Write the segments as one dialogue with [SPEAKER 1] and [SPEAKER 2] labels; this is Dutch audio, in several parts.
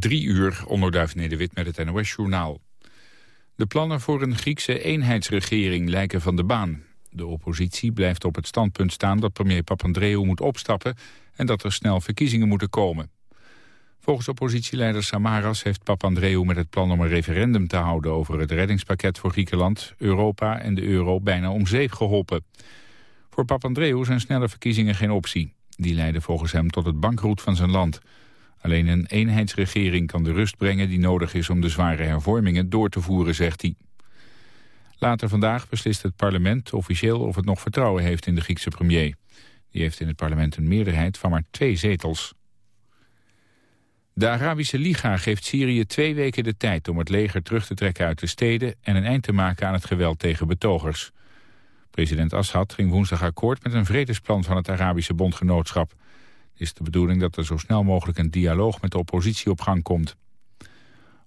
[SPEAKER 1] Drie uur, onderduif Nederwit met het NOS-journaal. De plannen voor een Griekse eenheidsregering lijken van de baan. De oppositie blijft op het standpunt staan dat premier Papandreou moet opstappen... en dat er snel verkiezingen moeten komen. Volgens oppositieleider Samaras heeft Papandreou met het plan om een referendum te houden... over het reddingspakket voor Griekenland, Europa en de euro bijna om zeep geholpen. Voor Papandreou zijn snelle verkiezingen geen optie. Die leiden volgens hem tot het bankroet van zijn land... Alleen een eenheidsregering kan de rust brengen die nodig is om de zware hervormingen door te voeren, zegt hij. Later vandaag beslist het parlement officieel of het nog vertrouwen heeft in de Griekse premier. Die heeft in het parlement een meerderheid van maar twee zetels. De Arabische Liga geeft Syrië twee weken de tijd om het leger terug te trekken uit de steden en een eind te maken aan het geweld tegen betogers. President Assad ging woensdag akkoord met een vredesplan van het Arabische bondgenootschap is de bedoeling dat er zo snel mogelijk een dialoog met de oppositie op gang komt.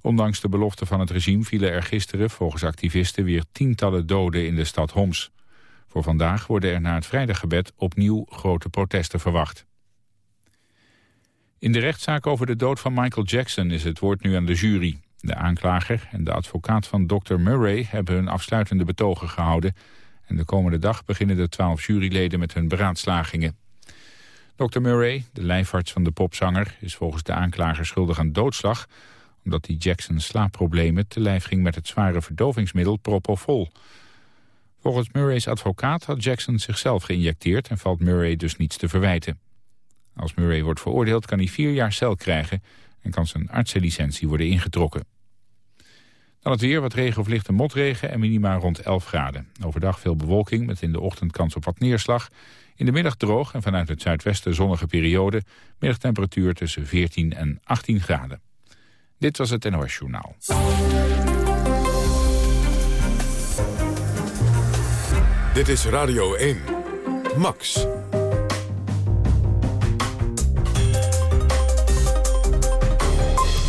[SPEAKER 1] Ondanks de belofte van het regime vielen er gisteren volgens activisten weer tientallen doden in de stad Homs. Voor vandaag worden er na het vrijdaggebed opnieuw grote protesten verwacht. In de rechtszaak over de dood van Michael Jackson is het woord nu aan de jury. De aanklager en de advocaat van Dr. Murray hebben hun afsluitende betogen gehouden... en de komende dag beginnen de twaalf juryleden met hun beraadslagingen. Dr. Murray, de lijfarts van de popzanger, is volgens de aanklager schuldig aan doodslag... omdat hij Jackson slaapproblemen te lijf ging met het zware verdovingsmiddel Propofol. Volgens Murray's advocaat had Jackson zichzelf geïnjecteerd... en valt Murray dus niets te verwijten. Als Murray wordt veroordeeld kan hij vier jaar cel krijgen... en kan zijn artsenlicentie worden ingetrokken. Dan het weer, wat regen of lichte motregen en minima rond 11 graden. Overdag veel bewolking met in de ochtend kans op wat neerslag... In de middag droog en vanuit het zuidwesten zonnige periode. Middagtemperatuur tussen 14 en 18 graden. Dit was het NOS Journaal.
[SPEAKER 2] Dit is Radio 1. Max.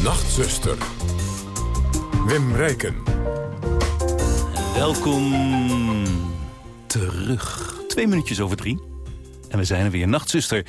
[SPEAKER 2] Nachtzuster. Wim Rijken.
[SPEAKER 3] Welkom terug. Twee minuutjes over drie. En we zijn er weer. Nachtzuster,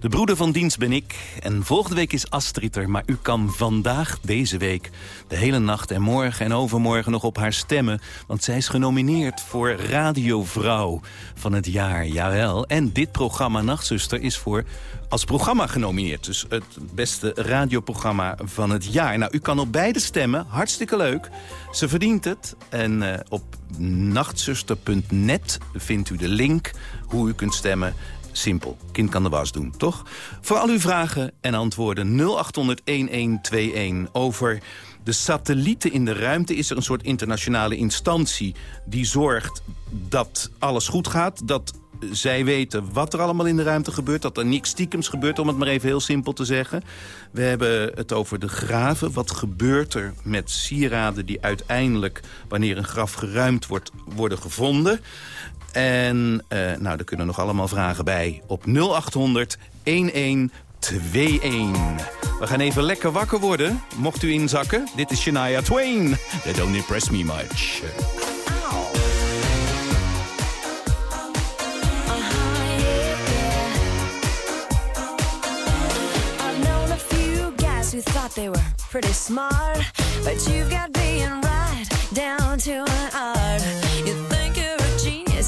[SPEAKER 3] de broeder van dienst ben ik. En volgende week is Astrid er. Maar u kan vandaag, deze week, de hele nacht en morgen en overmorgen nog op haar stemmen. Want zij is genomineerd voor Radiovrouw van het jaar. Jawel. En dit programma Nachtzuster is voor als programma genomineerd. Dus het beste radioprogramma van het jaar. Nou, u kan op beide stemmen. Hartstikke leuk. Ze verdient het. En uh, op nachtzuster.net vindt u de link hoe u kunt stemmen. Simpel. Kind kan de was doen, toch? Voor al uw vragen en antwoorden 0800-1121 over... De satellieten in de ruimte is er een soort internationale instantie... die zorgt dat alles goed gaat, dat zij weten wat er allemaal in de ruimte gebeurt. Dat er niks stiekems gebeurt, om het maar even heel simpel te zeggen. We hebben het over de graven. Wat gebeurt er met sieraden die uiteindelijk, wanneer een graf geruimd wordt, worden gevonden? En uh, nou, er kunnen nog allemaal vragen bij op 0800 1121. We gaan even lekker wakker worden. Mocht u inzakken, dit is Shania Twain. They don't impress me much. who thought they were pretty smart, but you've got being right down to an art.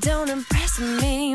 [SPEAKER 3] don't impress me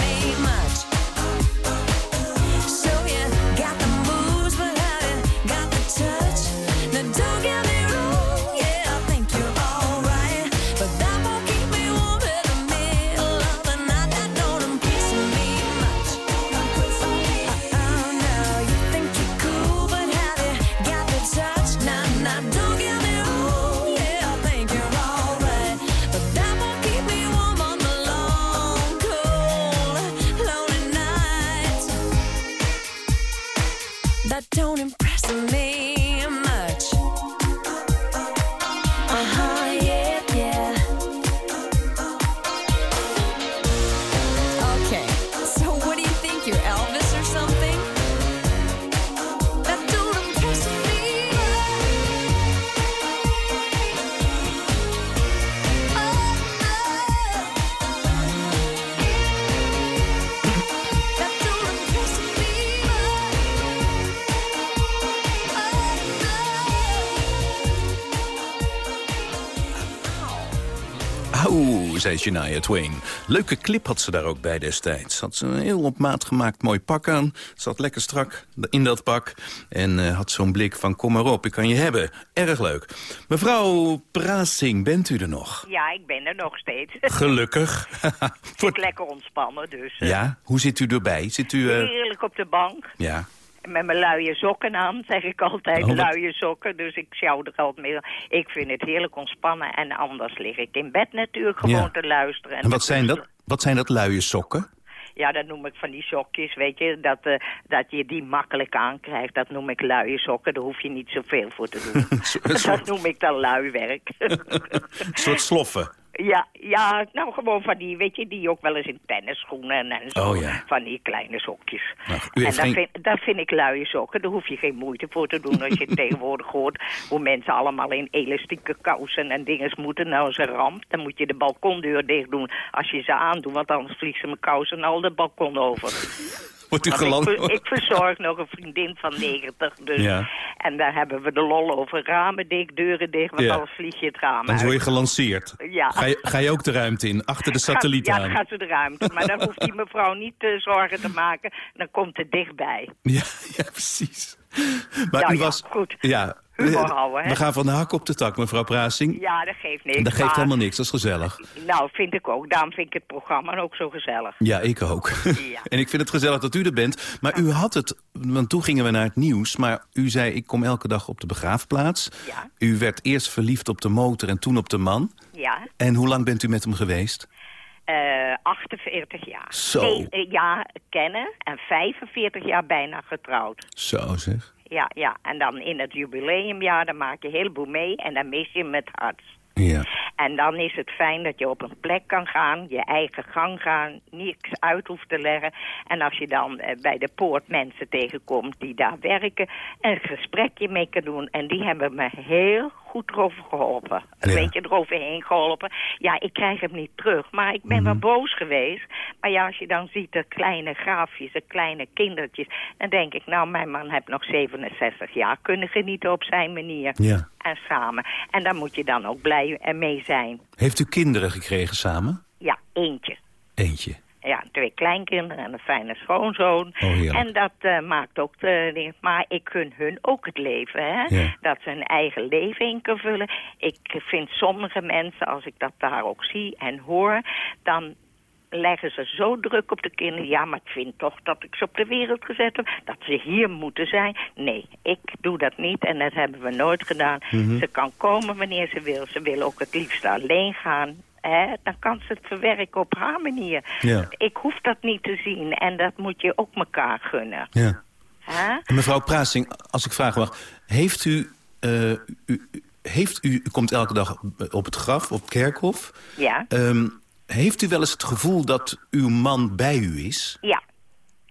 [SPEAKER 3] Shania Twain. Leuke clip had ze daar ook bij destijds. Had ze een heel op maat gemaakt mooi pak aan. Zat lekker strak in dat pak. En eh, had zo'n blik van kom maar op, ik kan je hebben. Erg leuk. Mevrouw Prasing, bent u er nog?
[SPEAKER 4] Ja, ik ben er nog steeds.
[SPEAKER 3] Gelukkig.
[SPEAKER 4] Zit lekker ontspannen, dus eh,
[SPEAKER 3] ja, hoe zit u erbij? Zit u... eh,
[SPEAKER 4] heerlijk op de bank.
[SPEAKER 3] Ja,
[SPEAKER 4] Met mijn luie sokken aan, zeg ik altijd.
[SPEAKER 3] Oh,
[SPEAKER 4] luie sokken, dus ik sjouw er altijd mee. Ik vind het heerlijk ontspannen en anders lig ik in bed natuurlijk gewoon
[SPEAKER 3] Ja.
[SPEAKER 4] te luisteren.
[SPEAKER 3] en wat zijn dat?
[SPEAKER 4] luisteren.
[SPEAKER 3] Wat zijn dat luie sokken?
[SPEAKER 4] Ja, dat noem ik van die sokjes, weet je. Dat, eh, dat je die makkelijk aankrijgt, dat noem ik luie sokken. Daar hoef je niet zoveel voor te doen.
[SPEAKER 3] Soort-
[SPEAKER 4] dat noem ik dan luiwerk.
[SPEAKER 3] Een soort sloffen.
[SPEAKER 4] Ja, ja, nou gewoon van die, weet je, die ook wel eens in tennisschoenen en zo.
[SPEAKER 3] Oh, ja.
[SPEAKER 4] Van die kleine sokjes.
[SPEAKER 3] Nou,
[SPEAKER 4] en dat,
[SPEAKER 3] geen-
[SPEAKER 4] vind, dat vind ik luie sokken. Daar hoef je geen moeite voor te doen als je tegenwoordig hoort hoe mensen allemaal in elastieke kousen en dingen moeten. Nou is een ramp. Dan moet je de balkondeur dicht doen als je ze aandoet, want anders vliegen ze mijn kousen al de balkon over.
[SPEAKER 3] Wordt u
[SPEAKER 4] ik, verzorg nog een vriendin van 90, dus.
[SPEAKER 3] Ja.
[SPEAKER 4] En daar hebben we de lol over ramen dicht, deuren dicht, want
[SPEAKER 3] Ja.
[SPEAKER 4] anders vlieg je het raam
[SPEAKER 3] Dan word je gelanceerd.
[SPEAKER 4] Ja.
[SPEAKER 3] Ga je, ga je ook de ruimte in, achter de satelliet
[SPEAKER 4] ja,
[SPEAKER 3] aan?
[SPEAKER 4] dan gaat ze de ruimte. Maar dan hoeft die mevrouw niet eh, zorgen te maken. Dan komt het dichtbij.
[SPEAKER 3] Ja, ja, precies. Maar
[SPEAKER 4] Ja,
[SPEAKER 3] u
[SPEAKER 4] ja,
[SPEAKER 3] was...
[SPEAKER 4] goed.
[SPEAKER 3] Ja, We-
[SPEAKER 4] houden, hè?
[SPEAKER 3] We gaan van de hak op de tak, mevrouw Prasing.
[SPEAKER 4] Ja, dat geeft niks.
[SPEAKER 3] dat geeft
[SPEAKER 4] maar-
[SPEAKER 3] helemaal niks, dat is gezellig.
[SPEAKER 4] Nou, vind ik ook. Daarom vind ik het programma ook zo gezellig.
[SPEAKER 3] Ja, ik ook.
[SPEAKER 4] Ja.
[SPEAKER 3] en ik vind het gezellig dat u er bent. Maar u had het, want toen gingen we naar het nieuws... maar u zei, ik kom elke dag op de begraafplaats.
[SPEAKER 4] Ja.
[SPEAKER 3] U werd eerst verliefd op de motor en toen op de man.
[SPEAKER 4] Ja,
[SPEAKER 3] En hoe lang bent u met hem geweest?
[SPEAKER 4] eh 48 jaar.
[SPEAKER 3] Zo.
[SPEAKER 4] Eh, ja, kennen en 45 jaar bijna getrouwd.
[SPEAKER 3] Zo zeg.
[SPEAKER 4] Ja, ja. En dan in het jubileumjaar, dan maak je een heleboel mee en dan mis je met hart.
[SPEAKER 3] Ja.
[SPEAKER 4] En dan is het fijn dat je op een plek kan gaan, je eigen gang gaan, niks uit hoeft te leggen. En als je dan eh, bij de poort mensen tegenkomt die daar werken, een gesprekje mee kan doen. En die hebben me heel goed erover geholpen. Een
[SPEAKER 3] Ja.
[SPEAKER 4] beetje eroverheen geholpen. Ja, ik krijg hem niet terug, maar ik ben wel boos geweest. Maar ja, als je dan ziet de kleine graafjes, de kleine kindertjes, dan denk ik, nou, mijn man heeft nog 67 jaar kunnen genieten op zijn manier
[SPEAKER 3] Ja.
[SPEAKER 4] En samen. En daar moet je dan ook blij mee zijn.
[SPEAKER 3] Heeft u kinderen gekregen samen?
[SPEAKER 4] Ja, eentje.
[SPEAKER 3] Eentje.
[SPEAKER 4] ja, twee kleinkinderen en een fijne schoonzoon.
[SPEAKER 3] Oh,
[SPEAKER 4] en dat eh, maakt ook de. Maar ik gun hun ook het leven, hè.
[SPEAKER 3] Ja.
[SPEAKER 4] Dat ze hun eigen leven in kunnen vullen. Ik vind sommige mensen, als ik dat daar ook zie en hoor... dan leggen ze zo druk op de kinderen. Ja, maar ik vind toch dat ik ze op de wereld gezet heb. Dat ze hier moeten zijn. Nee, ik doe dat niet en dat hebben we nooit gedaan.
[SPEAKER 3] Mhm.
[SPEAKER 4] Ze kan komen wanneer ze wil. Ze wil ook het liefst alleen gaan. Hè? Dan kan ze het verwerken op haar manier.
[SPEAKER 3] Ja.
[SPEAKER 4] Ik hoef dat niet te zien en dat moet je ook elkaar gunnen.
[SPEAKER 3] Ja. En mevrouw Prasing, als ik vragen mag... heeft u, eh, u, heeft u, u komt elke dag op het graf, op het kerkhof...
[SPEAKER 4] Ja,
[SPEAKER 3] Ehm, heeft u wel eens het gevoel dat uw man bij u is?
[SPEAKER 4] ja.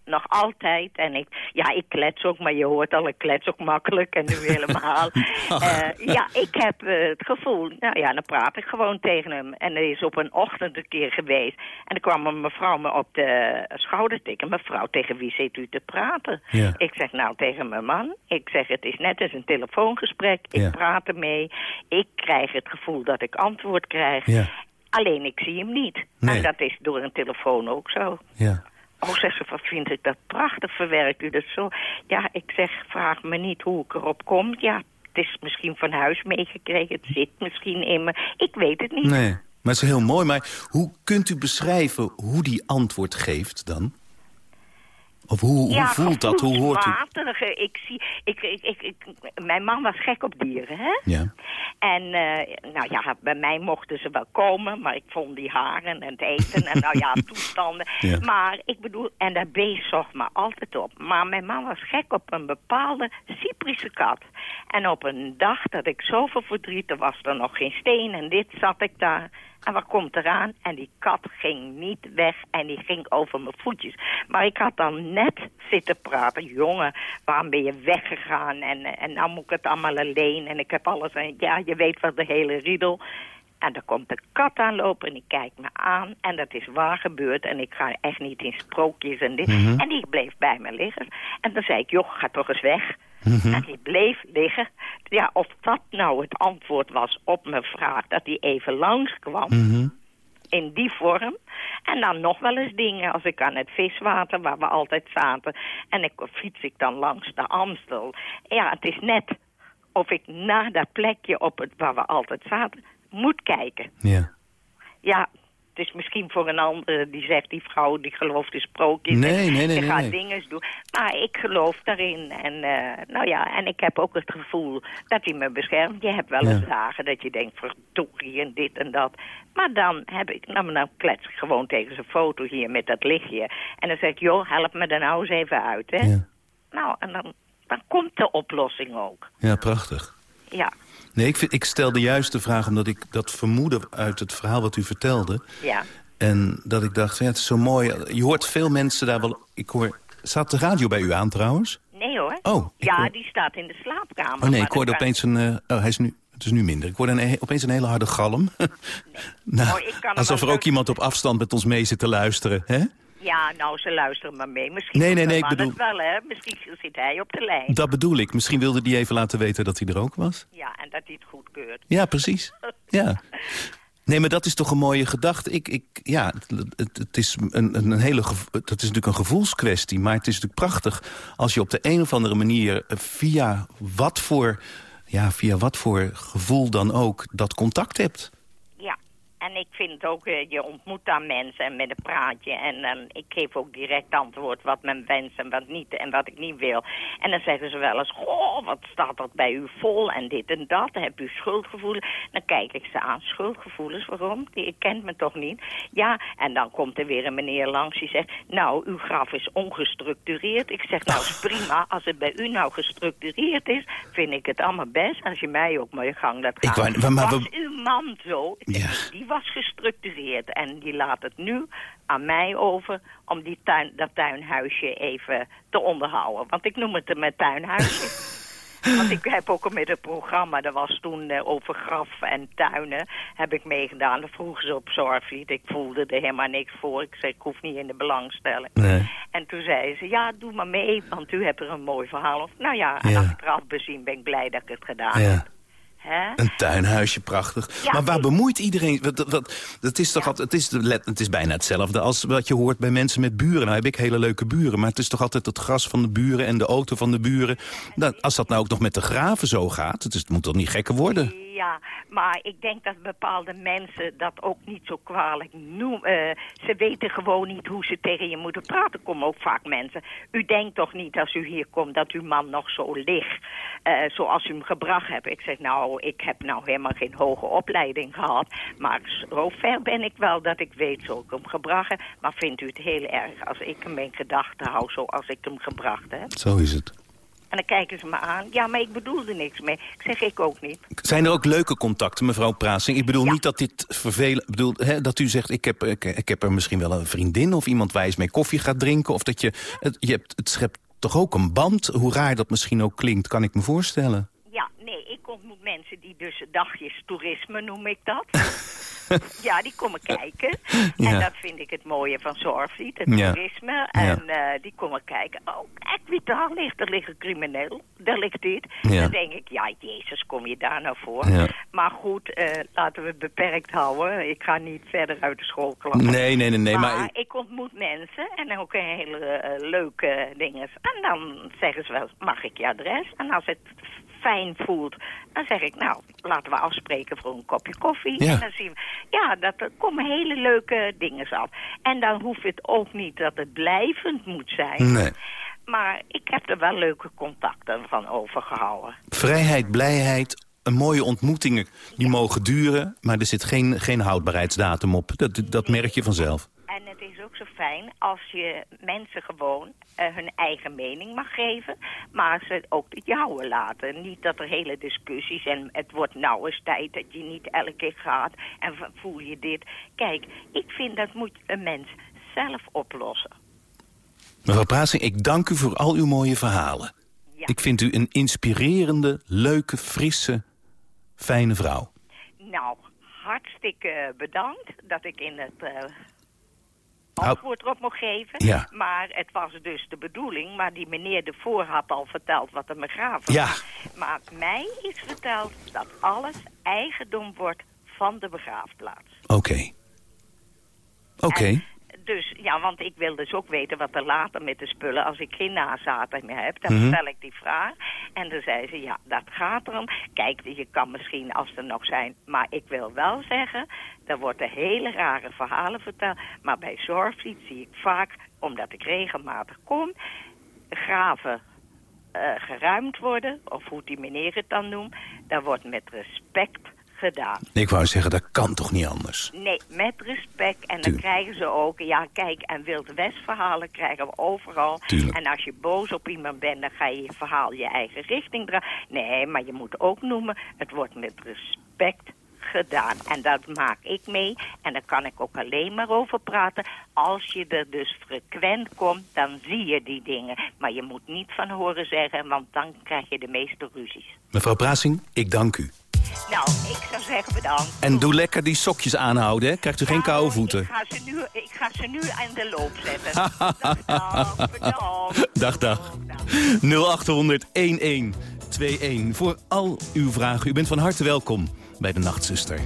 [SPEAKER 4] Nog altijd. En ik, ja, ik klets ook, maar je hoort al, ik klets ook makkelijk en nu helemaal. Eh, ja, ik heb eh, het gevoel, nou ja, dan praat ik gewoon tegen hem. En er is op een ochtend een keer geweest. En er kwam een mevrouw me op de schouder tikken. Mevrouw, tegen wie zit u te praten?
[SPEAKER 3] Ja.
[SPEAKER 4] Ik zeg, nou, tegen mijn man. Ik zeg, het is net als een telefoongesprek. Ik
[SPEAKER 3] Ja.
[SPEAKER 4] praat ermee. Ik krijg het gevoel dat ik antwoord krijg.
[SPEAKER 3] Ja.
[SPEAKER 4] Alleen ik zie hem niet.
[SPEAKER 3] Nee.
[SPEAKER 4] En dat is door een telefoon ook zo.
[SPEAKER 3] Ja.
[SPEAKER 4] Oh, zegt ze, wat vind ik dat prachtig, verwerkt u dat zo? Ja, ik zeg, vraag me niet hoe ik erop kom. Ja, het is misschien van huis meegekregen, het zit misschien in me. Ik weet het niet.
[SPEAKER 3] Nee, maar het is heel mooi. Maar hoe kunt u beschrijven hoe die antwoord geeft dan? Of hoe, hoe voelt dat? Hoe hoort u?
[SPEAKER 4] eh, Ik zie, ik, ik, ik, ik- mijn man was gek op dieren, hè?
[SPEAKER 3] Ja.
[SPEAKER 4] En eh, nou ja, bij mij mochten ze wel komen, maar ik vond die haren en het eten en nou ja, toestanden.
[SPEAKER 3] Ja.
[SPEAKER 4] Maar ik bedoel, en dat beest zocht me altijd op. Maar mijn man was gek op een bepaalde Cyprische kat. En op een dag dat ik zoveel verdriet, er was er nog geen steen en dit zat ik daar. En wat komt eraan? En die kat ging niet weg en die ging over mijn voetjes. Maar ik had dan net zitten praten. Jongen, waarom ben je weggegaan? En, eh, en nou moet ik het allemaal alleen. En ik heb alles. En ja, je weet wel de hele riedel. En dan komt de kat aanlopen en die kijkt me aan. En dat is waar gebeurd. En ik ga echt niet in sprookjes en dit. En die bleef bij me liggen. En dan zei ik, joh, ga toch eens weg. En die bleef liggen. Ja, of dat nou het antwoord was op mijn vraag... dat hij even langskwam
[SPEAKER 3] Mhm.
[SPEAKER 4] in die vorm. En dan nog wel eens dingen als ik aan het viswater, waar we altijd zaten... en ik fiets ik dan langs de Amstel. Ja, het is net of ik naar dat plekje op het, waar we altijd zaten moet kijken.
[SPEAKER 3] Ja.
[SPEAKER 4] Ja, het is misschien voor een ander die zegt... die vrouw die gelooft in sprookjes
[SPEAKER 3] Nee,
[SPEAKER 4] en
[SPEAKER 3] nee, nee,
[SPEAKER 4] die
[SPEAKER 3] nee,
[SPEAKER 4] gaat
[SPEAKER 3] nee.
[SPEAKER 4] dingen doen. Maar ik geloof daarin. En, eh, nou ja, en ik heb ook het gevoel dat hij me beschermt. Je hebt wel eens
[SPEAKER 3] Ja.
[SPEAKER 4] dagen dat je denkt... verdorie en dit en dat. Maar dan heb ik... Nou, dan klets ik gewoon tegen zijn foto hier met dat lichtje. En dan zeg ik... joh, help me er nou eens even uit, hè.
[SPEAKER 3] Ja.
[SPEAKER 4] Nou, en dan, dan komt de oplossing ook.
[SPEAKER 3] ja, prachtig.
[SPEAKER 4] Ja,
[SPEAKER 3] Nee, ik, vind, ik stel de juiste vraag omdat ik dat vermoedde uit het verhaal wat u vertelde.
[SPEAKER 4] ja.
[SPEAKER 3] En dat ik dacht, ja, het is zo mooi. Je hoort veel mensen daar wel... Ik hoor, staat de radio bij u aan trouwens?
[SPEAKER 4] Nee hoor.
[SPEAKER 3] Oh,
[SPEAKER 4] ja,
[SPEAKER 3] hoor-
[SPEAKER 4] die staat in de slaapkamer.
[SPEAKER 3] Oh nee, ik hoorde opeens een... eh, oh, hij is nu, het is nu minder. Ik hoorde een, opeens een hele harde galm. nou,
[SPEAKER 4] Oh,
[SPEAKER 3] alsof er ook iemand op afstand met ons mee zit te luisteren. Hè?
[SPEAKER 4] Ja, nou, ze luisteren maar mee. Misschien
[SPEAKER 3] Nee, nee, nee, ik bedoel-
[SPEAKER 4] het wel, hè. Misschien zit hij op de lijn.
[SPEAKER 3] Dat bedoel ik. Misschien wilde die even laten weten dat hij er ook was.
[SPEAKER 4] Ja, en dat hij het goedkeurt.
[SPEAKER 3] Ja, precies. Ja. Nee, maar dat is toch een mooie gedachte. Ik, ik, ja, het, het, is een, een hele het is natuurlijk een gevoelskwestie. Maar het is natuurlijk prachtig als je op de een of andere manier... eh, via wat voor, ja, via wat voor gevoel dan ook dat contact hebt.
[SPEAKER 4] En ik vind ook, eh, je ontmoet dan mensen en met een praatje. En dan, ik geef ook direct antwoord wat men wenst en wat niet en wat ik niet wil. En dan zeggen ze wel eens, goh, wat staat dat bij u vol en dit en dat. Heb u schuldgevoelens? Dan kijk ik ze aan, schuldgevoelens, waarom? Die kent me toch niet? Ja, en dan komt er weer een meneer langs die zegt, nou, uw graf is ongestructureerd. Ik zeg, nou, is prima, als het bij u nou gestructureerd is, vind ik het allemaal best. Als je mij ook mijn gang laat
[SPEAKER 3] Ik
[SPEAKER 4] gaan.
[SPEAKER 3] wou- maar
[SPEAKER 4] Was uw man zo? Ik zeg,
[SPEAKER 3] Ja.
[SPEAKER 4] Die was gestructureerd en die laat het nu aan mij over om die tuin, dat tuinhuisje even te onderhouden. Want ik noem het mijn tuinhuisje. Want ik heb ook met het programma, dat was toen eh, over graf en tuinen, heb ik meegedaan. Dat vroegen ze op Zorgvliet. Ik voelde er helemaal niks voor. Ik zei, ik hoef niet in de belangstelling.
[SPEAKER 3] Nee.
[SPEAKER 4] En toen zei ze, ja, doe maar mee, want u hebt er een mooi verhaal. Of, nou ja, en
[SPEAKER 3] Ja.
[SPEAKER 4] achteraf bezien ben ik blij dat ik het gedaan
[SPEAKER 3] Ja.
[SPEAKER 4] heb. Hè?
[SPEAKER 3] Een tuinhuisje, prachtig.
[SPEAKER 4] Ja,
[SPEAKER 3] maar waar
[SPEAKER 4] ik-
[SPEAKER 3] bemoeit iedereen... Wat, wat, dat is toch altijd, het, is de het is bijna hetzelfde als wat je hoort bij mensen met buren. Nou heb ik hele leuke buren, maar het is toch altijd het gras van de buren... en de auto van de buren. Nou, als dat nou ook nog met de graven zo gaat, het, is, het moet toch niet gekker worden?
[SPEAKER 4] Ja, maar ik denk dat bepaalde mensen dat ook niet zo kwalijk noemen. Eh, ze weten gewoon niet hoe ze tegen je moeten praten. Komen ook vaak mensen. U denkt toch niet als u hier komt dat uw man nog zo ligt eh, zoals u hem gebracht hebt. Ik zeg nou, ik heb nou helemaal geen hoge opleiding gehad. Maar zo ver ben ik wel dat ik weet zo ik hem gebracht heb. Maar vindt u het heel erg als ik hem in gedachten hou zoals ik hem gebracht heb?
[SPEAKER 3] Zo is het.
[SPEAKER 4] En dan kijken ze me aan. Ja, maar ik bedoelde niks mee. Ik zeg ik ook niet.
[SPEAKER 3] Zijn er ook leuke contacten, mevrouw Prasing? Ik bedoel
[SPEAKER 4] Ja.
[SPEAKER 3] niet dat dit vervelend... Ik bedoel, hè, dat u zegt, ik heb, ik, ik heb er misschien wel een vriendin... of iemand waar je eens mee koffie gaat drinken. Of dat je... Het, je hebt, het schept toch ook een band? Hoe raar dat misschien ook klinkt, kan ik me voorstellen.
[SPEAKER 4] Ja, nee, ik ontmoet mensen die dus dagjes toerisme noem ik dat. ja, die komen kijken.
[SPEAKER 3] Ja.
[SPEAKER 4] En dat vind ik het mooie van Zorgvliet, het
[SPEAKER 3] Ja.
[SPEAKER 4] toerisme. En eh, die komen kijken. Oh, kijk wie daar ligt. Er ligt een crimineel. Daar ligt dit. Dan denk ik, ja, jezus, kom je daar nou voor? Maar goed, eh, laten we het beperkt houden. Ik ga niet verder uit de schoolklas.
[SPEAKER 3] Nee, nee, nee, nee.
[SPEAKER 4] maar,
[SPEAKER 3] Maar,
[SPEAKER 4] ik ontmoet mensen en ook een hele eh, leuke dingen. En dan zeggen ze wel, mag ik je adres? En als het fijn voelt, dan zeg ik, nou, laten we afspreken voor een kopje koffie.
[SPEAKER 3] Ja.
[SPEAKER 4] En dan zien we, ja, dat, er komen hele leuke dingen af. En dan hoeft het ook niet dat het blijvend moet zijn.
[SPEAKER 3] nee.
[SPEAKER 4] Maar ik heb er wel leuke contacten van overgehouden.
[SPEAKER 3] Vrijheid, blijheid, een mooie ontmoetingen, die mogen duren... maar er zit geen, geen houdbaarheidsdatum op. Dat, dat merk je vanzelf.
[SPEAKER 4] En het is ook zo fijn als je mensen gewoon eh, hun eigen mening mag geven, maar ze ook het jouwe laten. Niet dat er hele discussies en het wordt nou eens tijd dat je niet elke keer gaat en voel je dit. Kijk, ik vind dat moet een mens zelf oplossen.
[SPEAKER 3] Mevrouw Prasing, ik dank u voor al uw mooie verhalen.
[SPEAKER 4] Ja.
[SPEAKER 3] Ik vind u een inspirerende, leuke, frisse, fijne vrouw.
[SPEAKER 4] Nou, hartstikke bedankt dat ik in het eh, antwoord erop mocht geven.
[SPEAKER 3] Ja.
[SPEAKER 4] Maar het was dus de bedoeling, maar die meneer ervoor had al verteld wat een begraven
[SPEAKER 3] Ja.
[SPEAKER 4] was. Maar mij is verteld dat alles eigendom wordt van de begraafplaats.
[SPEAKER 3] Oké. Oké.
[SPEAKER 4] Dus ja, want ik wil dus ook weten wat er later met de spullen, als ik geen nazaten meer heb, dan
[SPEAKER 3] Mhm.
[SPEAKER 4] stel ik die vraag. En dan zei ze, ja, dat gaat erom. Kijk, je kan misschien als er nog zijn, maar ik wil wel zeggen, er worden hele rare verhalen verteld. Maar bij Zorgvliet zie ik vaak, omdat ik regelmatig kom, graven eh, geruimd worden, of hoe die meneer het dan noemt. Dat wordt met respect gedaan.
[SPEAKER 3] Ik wou zeggen, dat kan toch niet anders?
[SPEAKER 4] Nee, met respect. En dan krijgen ze ook, ja kijk, en Wild West verhalen krijgen we overal.
[SPEAKER 3] Tuurlijk.
[SPEAKER 4] En als je boos op iemand bent, dan ga je je verhaal je eigen richting dragen. Nee, maar je moet ook noemen, het wordt met respect gedaan. En dat maak ik mee. En daar kan ik ook alleen maar over praten. Als je er dus frequent komt, dan zie je die dingen. Maar je moet niet van horen zeggen, want dan krijg je de meeste ruzies.
[SPEAKER 3] Mevrouw Prasing, ik dank u.
[SPEAKER 4] Nou, ik zou zeggen bedankt.
[SPEAKER 3] En doe lekker die sokjes aanhouden, hè? Krijgt u geen
[SPEAKER 4] Nou,
[SPEAKER 3] koude voeten.
[SPEAKER 4] Ik ga ze nu, ik ga ze nu aan de loop zetten. dag, dag, bedankt.
[SPEAKER 3] Dag, dag. 0800 1121 voor al uw vragen. U bent van harte welkom bij de Nachtzuster.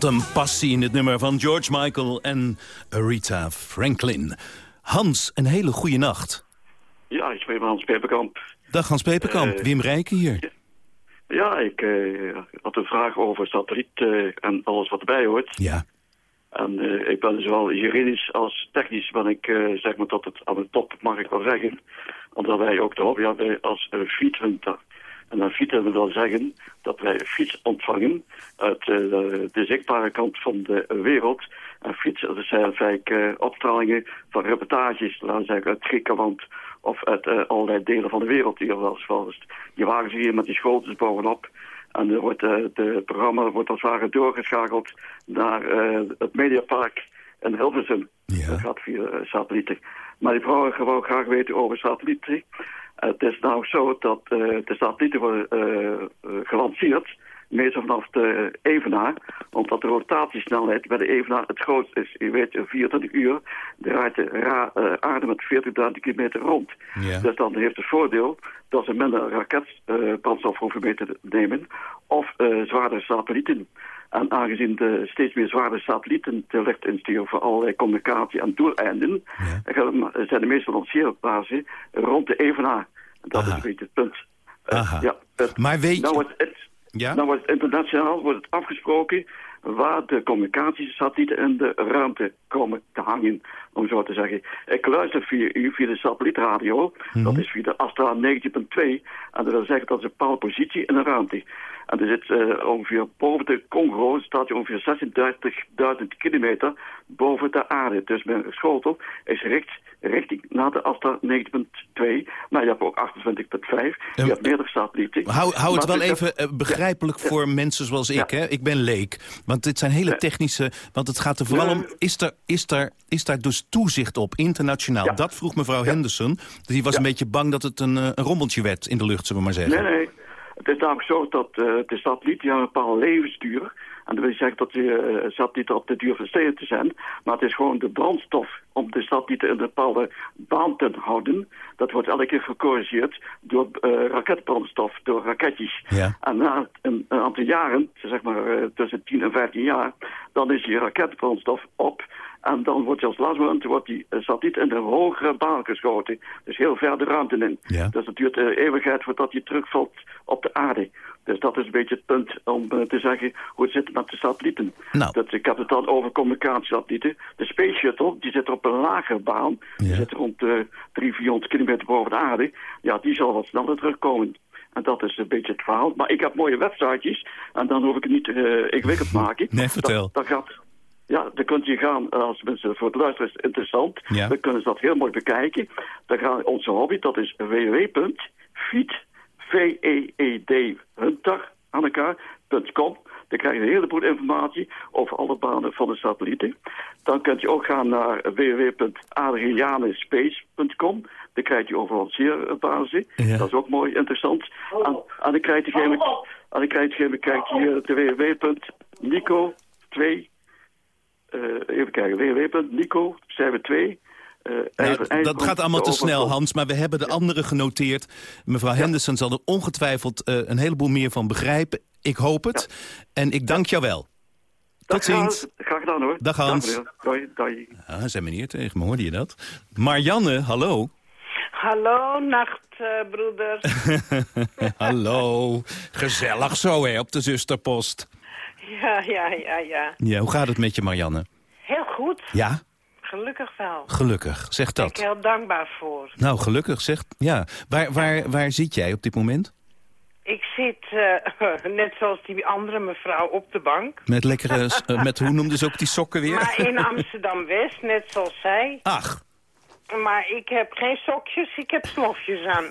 [SPEAKER 3] Een passie in het nummer van George Michael en Aretha Franklin. Hans, een hele goede nacht.
[SPEAKER 5] Ja, ik spreek met Hans Peperkamp.
[SPEAKER 3] Dag Hans Peperkamp,
[SPEAKER 5] Eh,
[SPEAKER 3] Wim Rijken hier.
[SPEAKER 5] Ja, ik eh, had een vraag over satelliet eh, en alles wat erbij hoort.
[SPEAKER 3] Ja,
[SPEAKER 5] En ik ben zowel juridisch als technisch ben ik zeg maar tot het aan de top, mag ik wel zeggen. Omdat wij ook de hobby hebben als uh, fietshunter. En een fiets wil zeggen dat wij fiets ontvangen uit eh, de, de zichtbare kant van de wereld. En fiets, dat zijn vaak eh, opstralingen van reportages, laten we zeggen uit Griekenland of uit eh, allerlei delen van de wereld die er wel eens volgens. Die wagen ze hier met die schotels bovenop. En er wordt, de programma wordt als het ware doorgeschakeld naar het Mediapark in Hilversum.
[SPEAKER 3] Ja.
[SPEAKER 5] Dat gaat via satellieten. Maar die vrouwen gewoon graag weten over satellieten. Eh, het is nou zo dat eh, de satellieten worden eh, eh, gelanceerd, meestal vanaf de Evenaar, omdat de rotatiesnelheid bij de Evenaar het grootst is. Je weet, in 24 uur draait de ra- eh, aarde met 40.000 kilometer rond.
[SPEAKER 3] Ja.
[SPEAKER 5] Dus dan heeft het voordeel dat ze minder raketbrandstof hoeven mee te nemen of eh zwaardere satellieten. En aangezien de steeds meer zware satellieten de lucht insturen voor allerlei communicatie en doeleinden, zijn de meeste lanceerbazen rond de Evenaar. Dat
[SPEAKER 3] Aha.
[SPEAKER 5] is een beetje het punt. Eh, ja, het,
[SPEAKER 3] Maar weet je-
[SPEAKER 5] nou het,
[SPEAKER 3] Ja?
[SPEAKER 5] nou wordt het internationaal wordt het afgesproken waar de communicatiesatellieten in de ruimte komen te hangen, om zo te zeggen. Ik luister via u, via de satellietradio,
[SPEAKER 3] Mhm.
[SPEAKER 5] dat is via de Astra 19.2, en dat wil zeggen dat is een bepaalde positie in de ruimte. En er zit eh, ongeveer boven de Congo, staat je ongeveer 36.000 kilometer boven de aarde. Dus mijn schotel is richt, richting naar de Astra 9.2, maar je hebt ook 28.5, je hebt meerdere satellieten.
[SPEAKER 3] Hou, hou het
[SPEAKER 5] Maar
[SPEAKER 3] wel
[SPEAKER 5] dat-
[SPEAKER 3] even eh, begrijpelijk voor mensen zoals ik. Hè? Ik ben leek. Want dit zijn hele technische... Want het gaat er vooral om... Is, er, is, er, is daar dus toezicht op, internationaal? Dat vroeg mevrouw Henderson. Die was een beetje bang dat het een, eh, een rommeltje werd in de lucht, zullen we maar zeggen.
[SPEAKER 5] Nee, nee. Het is namelijk zo dat eh, de satelliet die een bepaalde levensduur. En dat wil zeggen dat de eh, satellieten op de duur van steden te zijn. Maar het is gewoon de brandstof om de satellieten in een bepaalde baan te houden. Dat wordt elke keer gecorrigeerd door eh, raketbrandstof, door raketjes.
[SPEAKER 3] Ja.
[SPEAKER 5] En na een, een aantal jaren, zeg maar tussen 10 en 15 jaar, dan is die raketbrandstof op. En dan wordt je als laatste wordt die eh, satelliet in de hogere baan geschoten. Dus heel ver de ruimte in.
[SPEAKER 3] Ja.
[SPEAKER 5] Dus het duurt de eeuwigheid voordat je terugvalt op de aarde. Dus dat is een beetje het punt om eh, te zeggen hoe het zit met de satellieten.
[SPEAKER 3] Nou.
[SPEAKER 5] Dat, ik heb het dan over communicatiesatellieten. De Space Shuttle, die zit op een lagere baan. Die
[SPEAKER 3] Ja.
[SPEAKER 5] zit rond de 300, 400 kilometer boven de aarde. Ja, die zal wat sneller terugkomen. En dat is een beetje het verhaal. Maar ik heb mooie websitejes. En dan hoef ik het niet eh ingewikkeld te maken.
[SPEAKER 3] Nee, vertel.
[SPEAKER 5] Dat, dat gaat... Ja, dan kunt je gaan, eh, als mensen voor het luisteren is interessant,
[SPEAKER 3] Ja.
[SPEAKER 5] dan kunnen ze dat heel mooi bekijken. Dan gaan onze hobby, dat is www.fiet, V-E-E-D, hunter, aan elkaar.com. Dan krijg je een heleboel informatie over alle banen van de satellieten. Dan kunt je ook gaan naar www.adrianespace.com. Dan krijg je over lanceerbazen.
[SPEAKER 3] Ja.
[SPEAKER 5] Dat is ook mooi interessant. En, en dan krijg je en dan krijg je, krijg je de www.nico2 eh, even kijken, www.nico, zijn we twee. eh,
[SPEAKER 3] Nou, dat gaat allemaal te snel, Hans, maar we hebben de andere genoteerd. Mevrouw Henderson zal er ongetwijfeld eh, een heleboel meer van begrijpen. Ik hoop het. En ik dank jou wel. Tot
[SPEAKER 5] Dag,
[SPEAKER 3] ziens.
[SPEAKER 5] Graag, gedaan hoor.
[SPEAKER 3] Dag, Hans.
[SPEAKER 5] Doei, doei.
[SPEAKER 3] Ah, zijn meneer tegen me, hoorde je dat? Marianne, hallo.
[SPEAKER 6] Hallo, nachtbroeder.
[SPEAKER 3] hallo. Gezellig zo, hè, op de zusterpost.
[SPEAKER 6] Ja, ja, ja, ja.
[SPEAKER 3] Ja, hoe gaat het met je, Marianne?
[SPEAKER 6] Heel goed.
[SPEAKER 3] Ja,
[SPEAKER 6] Gelukkig wel.
[SPEAKER 3] gelukkig. Zeg
[SPEAKER 6] Daar ben ik
[SPEAKER 3] dat.
[SPEAKER 6] heel dankbaar voor.
[SPEAKER 3] Nou, gelukkig, zeg. Ja. Waar, waar, waar zit jij op dit moment?
[SPEAKER 6] Ik zit, eh, net zoals die andere mevrouw, op de bank.
[SPEAKER 3] Met lekkere, eh, met hoe noemden ze ook die sokken weer?
[SPEAKER 6] Maar in Amsterdam-West, net zoals zij.
[SPEAKER 3] Ach,
[SPEAKER 6] Maar ik heb geen sokjes, ik heb slofjes aan.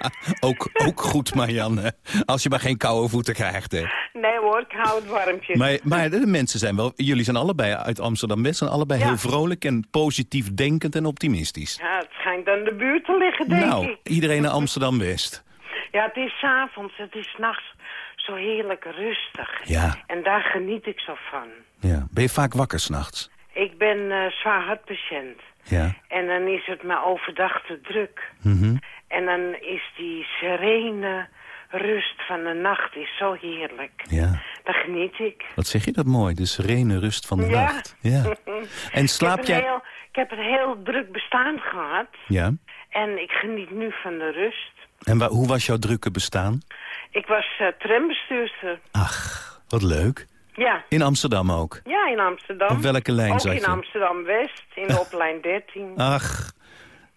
[SPEAKER 3] ook, ook goed, Marianne. Als je maar geen koude voeten krijgt, hè.
[SPEAKER 6] nee hoor, ik hou het warmpjes.
[SPEAKER 3] Maar, maar de mensen zijn wel... Jullie zijn allebei uit Amsterdam-West... zijn allebei
[SPEAKER 6] Ja.
[SPEAKER 3] heel vrolijk en positief denkend en optimistisch.
[SPEAKER 6] Ja, het schijnt aan de buurt te liggen, denk
[SPEAKER 3] nou,
[SPEAKER 6] ik.
[SPEAKER 3] iedereen naar Amsterdam-West.
[SPEAKER 6] Ja, het is avonds, het is nachts zo heerlijk rustig.
[SPEAKER 3] Ja.
[SPEAKER 6] En daar geniet ik zo van.
[SPEAKER 3] Ja. Ben je vaak wakker s'nachts?
[SPEAKER 6] Ik ben eh, zwaar hartpatiënt.
[SPEAKER 3] Ja.
[SPEAKER 6] En dan is het me overdag te druk.
[SPEAKER 3] Mhm.
[SPEAKER 6] En dan is die serene rust van de nacht is zo heerlijk.
[SPEAKER 3] Ja.
[SPEAKER 6] Daar geniet ik.
[SPEAKER 3] Wat zeg je dat mooi? De serene rust van de
[SPEAKER 6] Ja.
[SPEAKER 3] nacht. Ja. En slaap jij...
[SPEAKER 6] heel, ik heb een heel druk bestaan gehad.
[SPEAKER 3] Ja.
[SPEAKER 6] En ik geniet nu van de rust.
[SPEAKER 3] En hoe was jouw drukke bestaan?
[SPEAKER 6] Ik was eh, trambestuurster.
[SPEAKER 3] Ach, wat leuk.
[SPEAKER 6] Ja.
[SPEAKER 3] In Amsterdam ook.
[SPEAKER 6] Ja, in Amsterdam.
[SPEAKER 3] Op welke lijn
[SPEAKER 6] Ook
[SPEAKER 3] zat
[SPEAKER 6] in
[SPEAKER 3] je?
[SPEAKER 6] Amsterdam-West, in de oplijn 13.
[SPEAKER 3] Ach,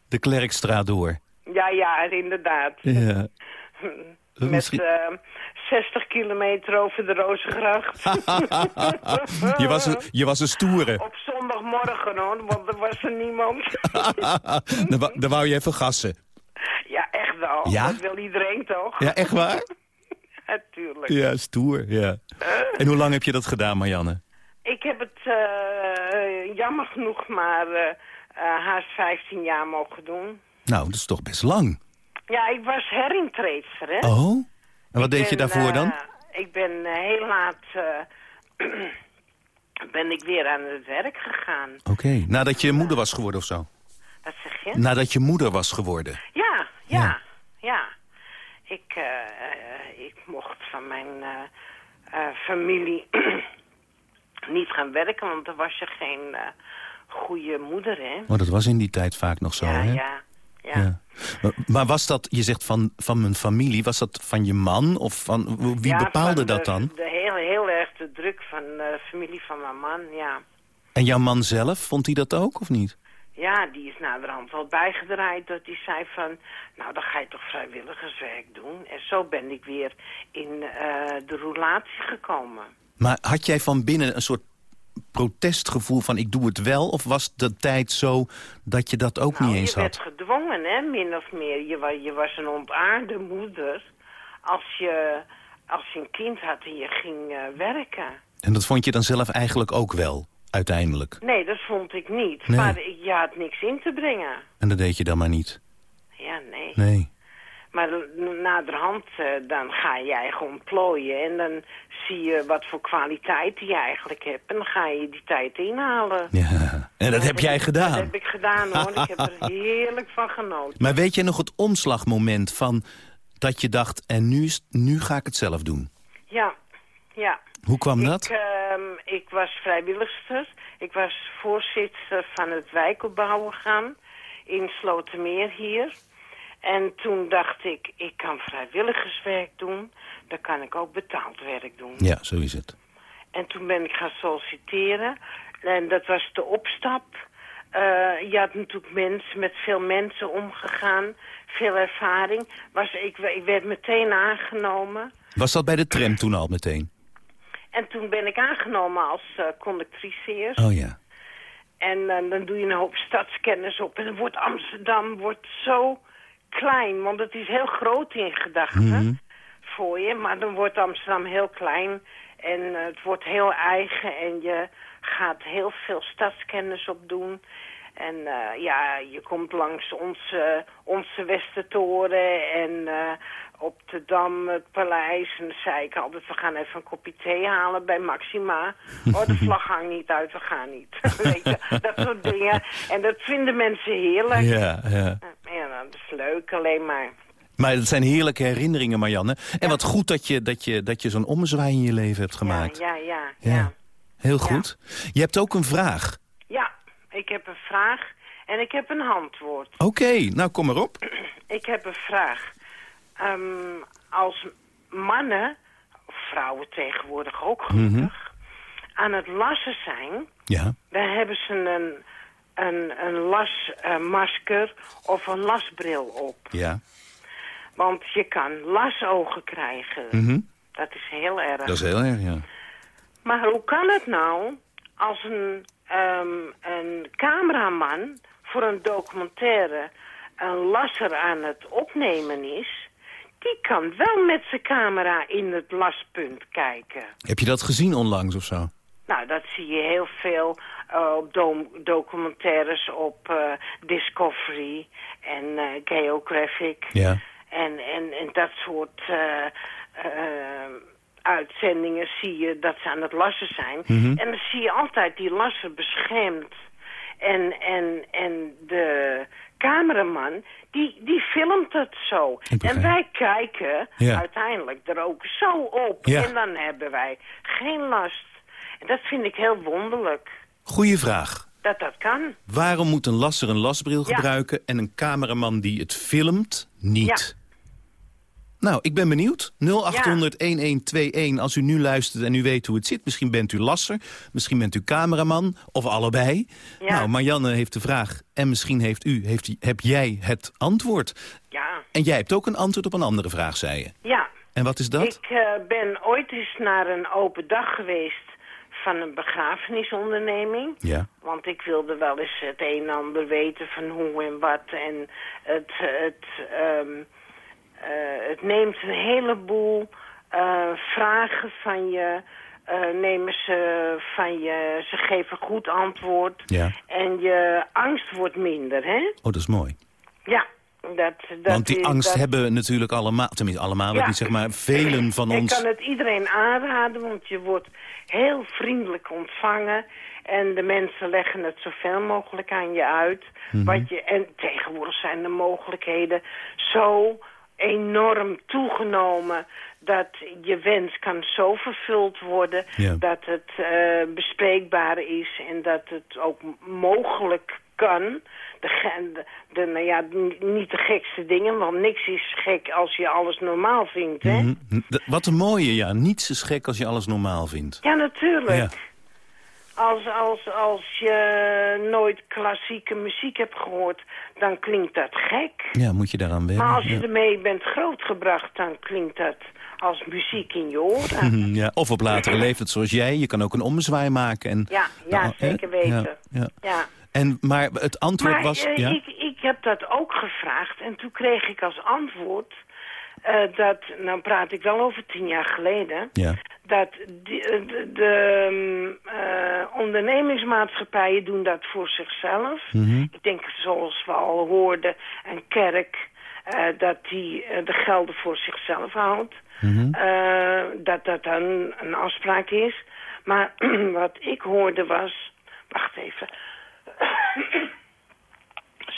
[SPEAKER 3] de Klerkstraat door.
[SPEAKER 6] Ja, ja, inderdaad.
[SPEAKER 3] Ja.
[SPEAKER 6] Met
[SPEAKER 3] Misschien-
[SPEAKER 6] eh, 60 kilometer over de Rozengracht.
[SPEAKER 3] je, was een, je was een stoere.
[SPEAKER 6] Op zondagmorgen hoor, want er was er niemand.
[SPEAKER 3] dan, wou- dan wou je even gassen.
[SPEAKER 6] ja, echt wel.
[SPEAKER 3] Ja?
[SPEAKER 6] Dat wil iedereen toch?
[SPEAKER 3] Ja, echt waar?
[SPEAKER 6] Natuurlijk.
[SPEAKER 3] Ja, stoer, ja. En hoe lang heb je dat gedaan, Marianne?
[SPEAKER 6] Ik heb het eh, jammer genoeg maar eh, haast 15 jaar mogen doen.
[SPEAKER 3] Nou, dat is toch best lang.
[SPEAKER 6] Ja, ik was herintracer, hè?
[SPEAKER 3] Oh? En wat deed je daarvoor dan?
[SPEAKER 6] ik ben heel laat... ben ik weer aan het werk gegaan.
[SPEAKER 3] Oké, nadat je moeder was geworden of zo?
[SPEAKER 6] Wat zeg je?
[SPEAKER 3] Nadat je moeder was geworden.
[SPEAKER 6] Ja, ja,
[SPEAKER 3] Ja.
[SPEAKER 6] ja. Ik, eh, eh, ik mocht van mijn eh, eh, familie niet gaan werken, want dan was je geen eh, goede moeder, hè?
[SPEAKER 3] Oh, dat was in die tijd vaak nog zo,
[SPEAKER 6] ja,
[SPEAKER 3] hè?
[SPEAKER 6] ja, ja,
[SPEAKER 3] Ja. Maar- was dat, je zegt van, van mijn familie, was dat van je man? Of van, wie
[SPEAKER 6] Ja,
[SPEAKER 3] bepaalde
[SPEAKER 6] van
[SPEAKER 3] dat dan?
[SPEAKER 6] De heel, heel erg de druk van de familie van mijn man, ja.
[SPEAKER 3] En jouw man zelf, vond hij dat ook of niet?
[SPEAKER 6] Ja, die is naderhand wel bijgedraaid dat hij zei van... nou, dan ga je toch vrijwilligerswerk doen. En zo ben ik weer in eh, de roulatie gekomen.
[SPEAKER 3] Maar had jij van binnen een soort protestgevoel van ik doe het wel? Of was de tijd zo dat je dat ook
[SPEAKER 6] Nou,
[SPEAKER 3] niet eens
[SPEAKER 6] je werd
[SPEAKER 3] had?
[SPEAKER 6] gedwongen, hè, min of meer. Je, wa- je was een ontaarde moeder als je, als je een kind had en je ging eh, werken.
[SPEAKER 3] En dat vond je dan zelf eigenlijk ook wel, uiteindelijk?
[SPEAKER 6] Nee, dat vond ik niet.
[SPEAKER 3] Nee.
[SPEAKER 6] Maar ik- je had niks in te brengen.
[SPEAKER 3] En dat deed je dan maar niet?
[SPEAKER 6] Ja, nee.
[SPEAKER 3] Nee.
[SPEAKER 6] Maar naderhand, eh, dan ga je je eigen ontplooien. En dan zie je wat voor kwaliteit je eigenlijk hebt. En dan ga je die tijd inhalen.
[SPEAKER 3] Ja. En dat heb jij
[SPEAKER 6] Dat
[SPEAKER 3] gedaan.
[SPEAKER 6] heb ik gedaan hoor. ik heb er heerlijk van genoten.
[SPEAKER 3] Maar weet jij nog het omslagmoment van dat je dacht... en nu, nu ga ik het zelf doen?
[SPEAKER 6] Ja, ja.
[SPEAKER 3] Hoe kwam dat?
[SPEAKER 6] Ik, ehm, ik was vrijwilligster. Ik was voorzitter van het wijkopbouworgaan in Slotermeer hier. En toen dacht ik, ik kan vrijwilligerswerk doen. Dan kan ik ook betaald werk doen.
[SPEAKER 3] Ja, zo is het.
[SPEAKER 6] En toen ben ik gaan solliciteren. En dat was de opstap. Eh, je had natuurlijk mensen, met veel mensen omgegaan. Veel ervaring. Was, ik, ik werd meteen aangenomen.
[SPEAKER 3] Was dat bij de tram toen al meteen?
[SPEAKER 6] En toen ben ik aangenomen als eh, conductrice eerst.
[SPEAKER 3] Oh ja.
[SPEAKER 6] En eh, dan doe je een hoop stadskennis op. En dan wordt Amsterdam wordt zo klein. Want het is heel groot in gedachten voor je. Maar dan wordt Amsterdam heel klein. En eh, het wordt heel eigen. En je gaat heel veel stadskennis op doen. En eh, ja, je komt langs onze, onze Westertoren en eh, op de Dam, het paleis. En dan zei ik altijd, we gaan even een kopje thee halen bij Maxima. Oh, de vlag hangt niet uit, we gaan niet. Weet je, dat soort dingen. En dat vinden mensen heerlijk.
[SPEAKER 3] Ja, ja.
[SPEAKER 6] Ja, dat is leuk, alleen maar.
[SPEAKER 3] Maar het zijn heerlijke herinneringen, Marianne. En wat goed dat je, dat je, dat je zo'n ommezwaai in je leven hebt gemaakt.
[SPEAKER 6] Ja, ja, ja. ja.
[SPEAKER 3] Heel goed. Je hebt ook een vraag.
[SPEAKER 6] Ik heb een vraag en ik heb een antwoord.
[SPEAKER 3] Oké, nou kom maar op.
[SPEAKER 6] Ik heb een vraag. Ehm, als mannen, vrouwen tegenwoordig ook gelukkig, aan het lassen zijn...
[SPEAKER 3] Ja.
[SPEAKER 6] dan hebben ze een, een, een lasmasker of een lasbril op.
[SPEAKER 3] Ja.
[SPEAKER 6] Want je kan lasogen krijgen.
[SPEAKER 3] Mhm.
[SPEAKER 6] Dat is heel erg.
[SPEAKER 3] Dat is heel erg, ja.
[SPEAKER 6] Maar hoe kan het nou als een, ehm, een cameraman voor een documentaire een lasser aan het opnemen is... die kan wel met zijn camera in het laspunt kijken.
[SPEAKER 3] Heb je dat gezien onlangs of zo?
[SPEAKER 6] Nou, dat zie je heel veel eh, op documentaires op eh, Discovery en eh, Geographic.
[SPEAKER 3] Ja.
[SPEAKER 6] En, en, en dat soort uitzendingen zie je dat ze aan het lassen zijn. En dan zie je altijd die lasser beschermd. En, en, en de cameraman, die, die filmt het zo. En wij kijken
[SPEAKER 3] Ja.
[SPEAKER 6] uiteindelijk er ook zo op.
[SPEAKER 3] Ja.
[SPEAKER 6] En dan hebben wij geen last. En dat vind ik heel wonderlijk,
[SPEAKER 3] Goeie vraag.
[SPEAKER 6] dat dat kan.
[SPEAKER 3] Waarom moet een lasser een lasbril
[SPEAKER 6] Ja.
[SPEAKER 3] gebruiken... en een cameraman die het filmt niet? Nou, ik ben benieuwd. 0800-1121 als u nu luistert en u weet hoe het zit. Misschien bent u lasser, misschien bent u cameraman of allebei.
[SPEAKER 6] Ja.
[SPEAKER 3] Nou, Marianne heeft de vraag en misschien heeft u, heeft, heb jij het antwoord.
[SPEAKER 6] Ja,
[SPEAKER 3] En jij hebt ook een antwoord op een andere vraag, zei je.
[SPEAKER 6] ja.
[SPEAKER 3] En wat is dat?
[SPEAKER 6] Ik eh, ben ooit eens naar een open dag geweest van een begrafenisonderneming.
[SPEAKER 3] Ja.
[SPEAKER 6] Want ik wilde wel eens het een en ander weten van hoe en wat. En het, het, ehm, eh, het neemt een heleboel eh, vragen van je. eh, nemen ze van je, ze geven goed antwoord.
[SPEAKER 3] Ja.
[SPEAKER 6] En je angst wordt minder, hè?
[SPEAKER 3] Oh, dat is mooi.
[SPEAKER 6] Ja, dat, dat
[SPEAKER 3] Want die
[SPEAKER 6] is-
[SPEAKER 3] angst
[SPEAKER 6] dat-
[SPEAKER 3] hebben natuurlijk allemaal, tenminste allemaal, ik
[SPEAKER 6] Ja.
[SPEAKER 3] niet zeg maar velen van
[SPEAKER 6] Ik
[SPEAKER 3] ons.
[SPEAKER 6] kan het iedereen aanraden, want je wordt heel vriendelijk ontvangen. En de mensen leggen het zoveel mogelijk aan je uit.
[SPEAKER 3] Mhm.
[SPEAKER 6] wat je, en tegenwoordig zijn de mogelijkheden zo enorm toegenomen... dat je wens kan zo vervuld worden
[SPEAKER 3] Ja.
[SPEAKER 6] dat het eh, bespreekbaar is... en dat het ook mogelijk kan... De, de, nou ja, niet de gekste dingen, want niks is gek als je alles normaal vindt, hè?
[SPEAKER 3] Mhm. Wat een mooie, ja. Niets is gek als je alles normaal vindt.
[SPEAKER 6] Ja, natuurlijk.
[SPEAKER 3] Ja.
[SPEAKER 6] Als, als, als je nooit klassieke muziek hebt gehoord, dan klinkt dat gek.
[SPEAKER 3] Ja, moet je daaraan wennen.
[SPEAKER 6] Maar als je
[SPEAKER 3] ja.
[SPEAKER 6] ermee bent grootgebracht, dan klinkt dat als muziek in je oren.
[SPEAKER 3] Ja. Of op latere leeftijd zoals jij. Je kan ook een ommezwaai maken. En,
[SPEAKER 6] Ja, ja,
[SPEAKER 3] Nou,
[SPEAKER 6] zeker weten.
[SPEAKER 3] Ja, ja. En, maar het antwoord
[SPEAKER 6] Maar
[SPEAKER 3] was... ja?
[SPEAKER 6] ik, ik heb dat ook gevraagd en toen kreeg ik als antwoord eh, dat, nou praat ik wel over tien jaar geleden,
[SPEAKER 3] Ja.
[SPEAKER 6] dat die- eh, de, de mm, eh, ondernemingsmaatschappijen doen dat voor zichzelf.
[SPEAKER 3] Mhm.
[SPEAKER 6] Ik denk zoals we al hoorden, een kerk dat die de gelden voor zichzelf houdt.
[SPEAKER 3] Mhm.
[SPEAKER 6] Dat dat dan een afspraak is. Maar wat ik hoorde was... Wacht even.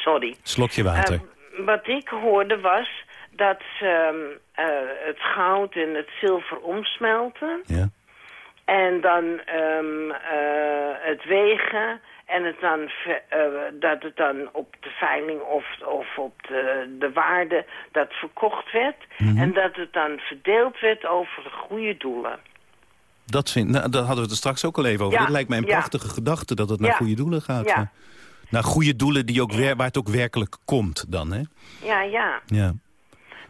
[SPEAKER 6] Sorry.
[SPEAKER 3] Slokje water.
[SPEAKER 6] Wat ik hoorde was dat ze ehm, eh, het goud en het zilver omsmelten.
[SPEAKER 3] ja.
[SPEAKER 6] En dan ehm, eh, het wegen en het dan eh, dat het dan op de veiling of, of op de, de waarde dat verkocht werd.
[SPEAKER 3] Mhm.
[SPEAKER 6] En dat het dan verdeeld werd over de goede doelen.
[SPEAKER 3] Dat, vind, nou, daar hadden we het er straks ook al even over.
[SPEAKER 6] Ja,
[SPEAKER 3] Dat lijkt mij een
[SPEAKER 6] ja.
[SPEAKER 3] prachtige gedachte dat het naar
[SPEAKER 6] Ja.
[SPEAKER 3] goede doelen gaat.
[SPEAKER 6] Ja.
[SPEAKER 3] Naar goede doelen die ook waar het ook werkelijk komt dan, hè?
[SPEAKER 6] Ja, ja.
[SPEAKER 3] Ja.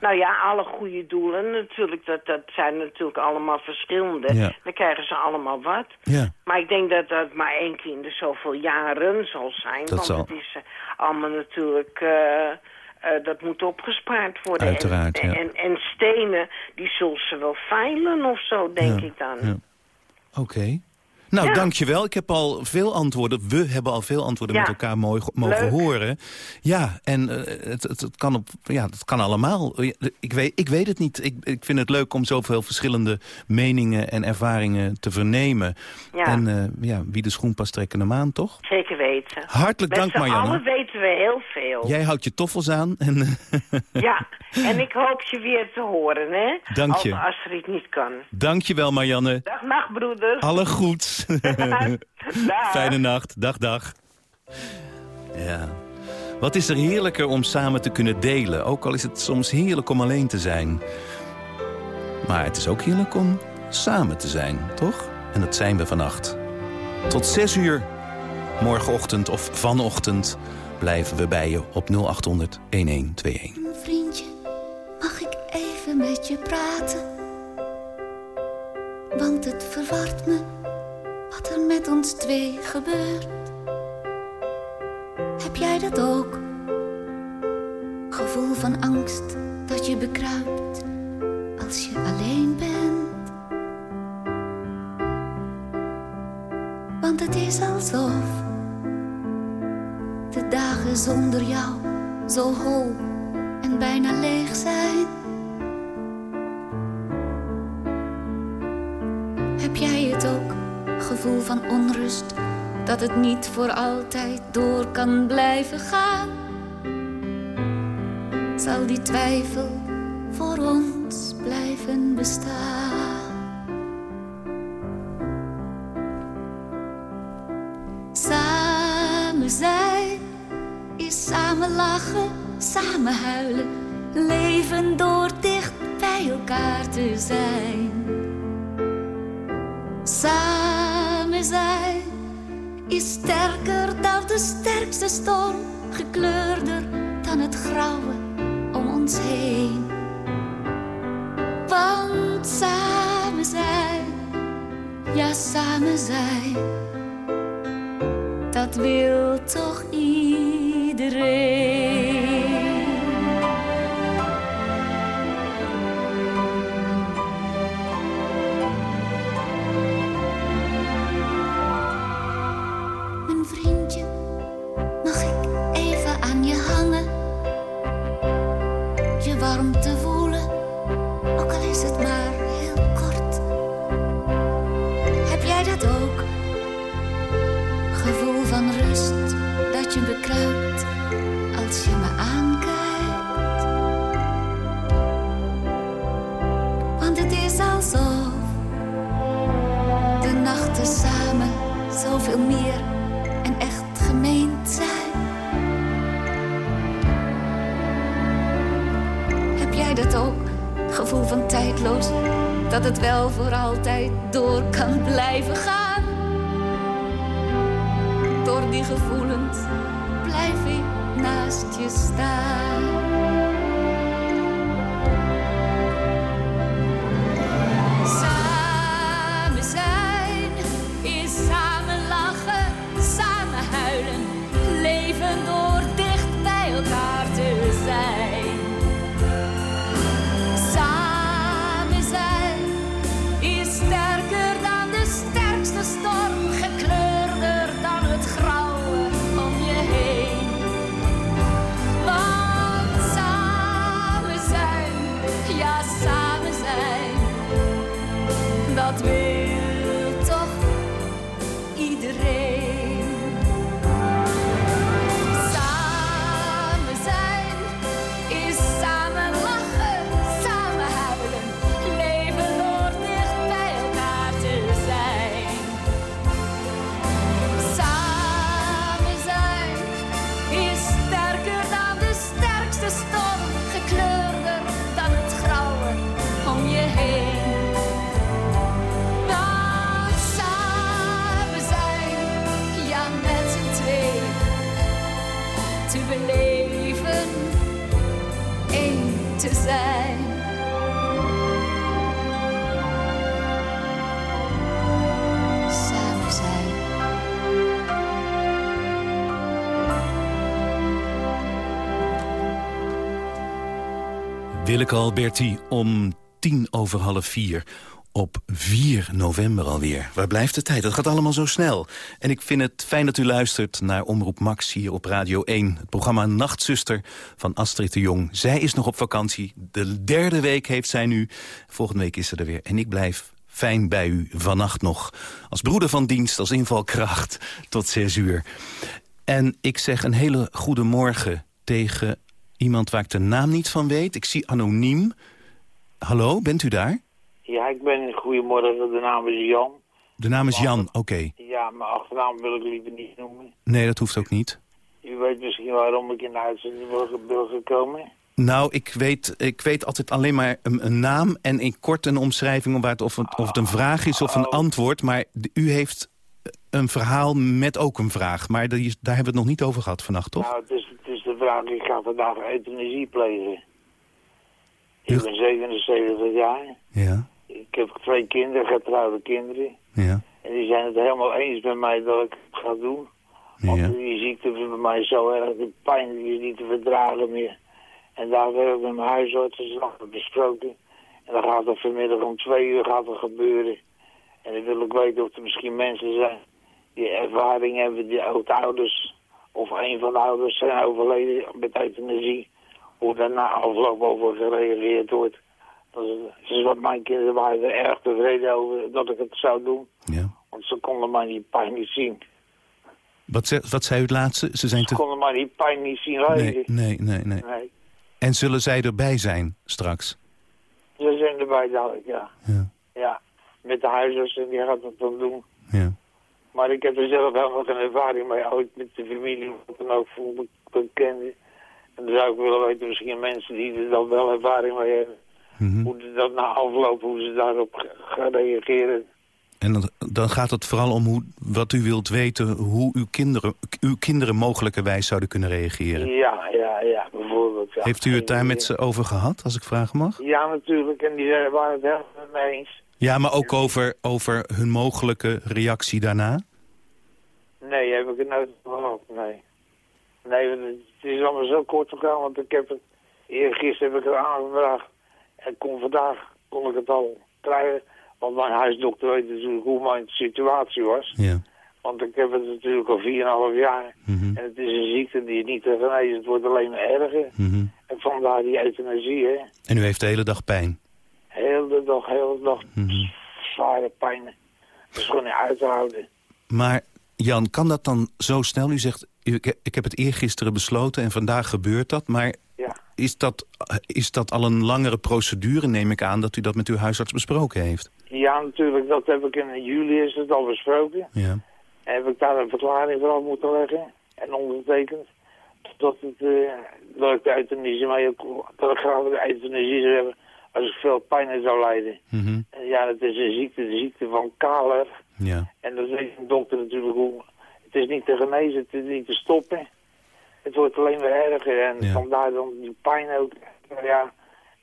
[SPEAKER 6] Nou ja, alle goede doelen natuurlijk, dat, dat zijn natuurlijk allemaal verschillende.
[SPEAKER 3] Ja.
[SPEAKER 6] Dan krijgen ze allemaal wat.
[SPEAKER 3] Ja.
[SPEAKER 6] Maar ik denk dat dat maar één keer in de zoveel jaren zal zijn.
[SPEAKER 3] Dat
[SPEAKER 6] want
[SPEAKER 3] zal.
[SPEAKER 6] het is eh, allemaal natuurlijk... eh, eh, dat moet opgespaard worden.
[SPEAKER 3] Uiteraard,
[SPEAKER 6] en,
[SPEAKER 3] ja.
[SPEAKER 6] en, en stenen, die zullen ze wel veilen of zo, denk ik dan.
[SPEAKER 3] ja. Oké. Nou,
[SPEAKER 6] Ja.
[SPEAKER 3] dankjewel. Ik heb al veel antwoorden. We hebben al veel antwoorden
[SPEAKER 6] Ja.
[SPEAKER 3] met elkaar mooi, mogen
[SPEAKER 6] Leuk.
[SPEAKER 3] horen. Ja, en eh, het, het, het, kan op, ja, het kan allemaal. Ik weet, ik weet het niet. Ik, ik vind het leuk om zoveel verschillende meningen en ervaringen te vernemen.
[SPEAKER 6] Ja.
[SPEAKER 3] En eh, ja, wie de schoen past trekken hem aan, toch?
[SPEAKER 6] Zeker weten.
[SPEAKER 3] Hartelijk
[SPEAKER 6] Met
[SPEAKER 3] dank, Marianne.
[SPEAKER 6] allen weten we heel veel.
[SPEAKER 3] Jij houdt je toffels aan. En,
[SPEAKER 6] Ja, en ik hoop je weer te horen, hè?
[SPEAKER 3] Dank je.
[SPEAKER 6] Als, er iets niet kan.
[SPEAKER 3] Dank je wel, Marianne.
[SPEAKER 6] Dag, nacht, broeders.
[SPEAKER 3] Alle goeds.
[SPEAKER 6] Dag.
[SPEAKER 3] Fijne nacht. Dag, dag. Ja. Wat is er heerlijker om samen te kunnen delen. Ook al is het soms heerlijk om alleen te zijn. Maar het is ook heerlijk om samen te zijn, toch? En dat zijn we vannacht. Tot zes uur morgenochtend of vanochtend blijven we bij je op 0800 1121.
[SPEAKER 7] Even met je praten? Want het verwart me wat er met ons twee gebeurt. Heb jij dat ook? Gevoel van angst dat je bekruipt als je alleen bent. Want het is alsof de dagen zonder jou zo hol en bijna leeg zijn. Gevoel van onrust, dat het niet voor altijd door kan blijven gaan? zal die twijfel voor ons blijven bestaan. Samen zijn is samen lachen, samen huilen, leven door dicht bij elkaar te zijn. Samen zijn is sterker dan de sterkste storm, gekleurder dan het grauwe om ons heen. Want samen zijn, ja samen zijn, dat wil toch iedereen. Dat het wel voor altijd door kan blijven gaan. Door die gevoelens blijf ik naast je staan.
[SPEAKER 3] Willeke Alberti om tien over half vier. Op 4 november alweer. Waar blijft de tijd? Dat gaat allemaal zo snel. En ik vind het fijn dat u luistert naar Omroep Max hier op Radio 1. Het programma Nachtzuster van Astrid de Jong. Zij is nog op vakantie. De derde week heeft zij nu. Volgende week is ze er weer. En ik blijf fijn bij u vannacht nog. Als broeder van dienst, als invalkracht tot 6 uur. En ik zeg een hele goede morgen tegen iemand waar ik de naam niet van weet. Ik zie anoniem. Hallo, bent u daar?
[SPEAKER 8] Ja, ik ben. Goedemorgen, de naam is Jan.
[SPEAKER 3] De naam is Jan, oké.
[SPEAKER 8] Ja, mijn achternaam wil ik liever niet noemen.
[SPEAKER 3] Nee, dat hoeft ook niet.
[SPEAKER 8] U weet misschien waarom ik in de uitzending ben gekomen.
[SPEAKER 3] Nou, ik weet, ik weet altijd alleen maar een, een naam en in kort een omschrijving... Waar het, of, het, of het een vraag is of een antwoord. Maar u heeft een verhaal met ook een vraag. Maar daar hebben we het nog niet over gehad vannacht, toch?
[SPEAKER 8] Nou, het is, het ik ga vandaag euthanasie plegen. Ik ben 77 jaar.
[SPEAKER 3] Ja,
[SPEAKER 8] Ik heb twee kinderen, getrouwde kinderen.
[SPEAKER 3] ja,
[SPEAKER 8] En die zijn het helemaal eens met mij dat ik het ga doen. Want
[SPEAKER 3] ja.
[SPEAKER 8] die ziekte is bij mij zo erg, de pijn die is niet te verdragen meer. En daar heb ik met mijn huisarts besproken. En dan gaat er vanmiddag om twee uur gaat er gebeuren. En dan wil ik weten of er misschien mensen zijn die ervaring hebben, die oud-ouders of een van de ouders zijn overleden met euthanasie. Hoe daar na afloop over gereageerd wordt. Dat is, is wat mijn kinderen waren er erg tevreden over dat ik het zou doen.
[SPEAKER 3] ja.
[SPEAKER 8] Want ze konden mij die pijn niet zien.
[SPEAKER 3] Wat, ze, wat zei u het laatste? Ze zijn
[SPEAKER 8] Ze
[SPEAKER 3] te...
[SPEAKER 8] konden mij die pijn niet zien
[SPEAKER 3] Nee,
[SPEAKER 8] rijden.
[SPEAKER 3] nee, nee, nee.
[SPEAKER 8] Nee.
[SPEAKER 3] En zullen zij erbij zijn straks?
[SPEAKER 8] Ze zijn erbij dadelijk, ja.
[SPEAKER 3] Ja.
[SPEAKER 8] Ja, met de huisarts en die gaat dat dan doen.
[SPEAKER 3] Ja.
[SPEAKER 8] Maar ik heb er zelf helemaal geen ervaring mee, ooit met de familie, wat dan ook, voor bekenden. En dan zou ik willen weten, misschien mensen die er dan wel ervaring mee hebben,
[SPEAKER 3] Mhm.
[SPEAKER 8] hoe dat na afloop, hoe ze daarop gaan reageren.
[SPEAKER 3] En dan, dan gaat het vooral om hoe, wat u wilt weten... hoe uw kinderen, uw kinderen mogelijkerwijs zouden kunnen reageren.
[SPEAKER 8] Ja, ja, ja, bijvoorbeeld. Ja.
[SPEAKER 3] Heeft u het daar met ze over gehad, als ik vragen mag?
[SPEAKER 8] Ja, natuurlijk, en die waren het helemaal met me eens.
[SPEAKER 3] Ja, maar ook over, over hun mogelijke reactie daarna?
[SPEAKER 8] Nee, heb ik het nooit gehad, nee. Nee, het is allemaal zo kort gegaan, want ik heb het... Eergisteren heb ik het aangevraagd. En kon vandaag kon ik het al krijgen. Want mijn huisdokter weet natuurlijk hoe mijn situatie was.
[SPEAKER 3] Ja.
[SPEAKER 8] Want ik heb het natuurlijk al 4,5 jaar.
[SPEAKER 3] Mhm.
[SPEAKER 8] En het is een ziekte die niet te genezen. Het wordt alleen maar erger.
[SPEAKER 3] Mhm.
[SPEAKER 8] En vandaar die euthanasie, hè.
[SPEAKER 3] En u heeft de hele dag pijn?
[SPEAKER 8] Heel de dag, heel de dag
[SPEAKER 3] Mhm.
[SPEAKER 8] zware pijn. Dat is gewoon niet uit te houden.
[SPEAKER 3] Maar Jan, kan dat dan zo snel? U zegt, ik, ik heb het eergisteren besloten en vandaag gebeurt dat. Maar
[SPEAKER 8] Ja.
[SPEAKER 3] is dat, is dat al een langere procedure, neem ik aan... dat u dat met uw huisarts besproken heeft?
[SPEAKER 8] Ja, natuurlijk, dat heb ik in juli is het al besproken.
[SPEAKER 3] Ja.
[SPEAKER 8] En heb ik daar een verklaring voor af moeten leggen. En ondertekend. Dat, het, eh, dat ik de euthanasie heb- dat ik graag de euthanasie zou hebben als ik veel pijn zou lijden.
[SPEAKER 3] Mhm.
[SPEAKER 8] Ja, dat is een ziekte, de ziekte van Kaler.
[SPEAKER 3] Ja.
[SPEAKER 8] En dat weet een dokter natuurlijk hoe. Het is niet te genezen, het is niet te stoppen. Het wordt alleen maar erger en
[SPEAKER 3] Ja.
[SPEAKER 8] vandaar dan die pijn ook. Maar ja,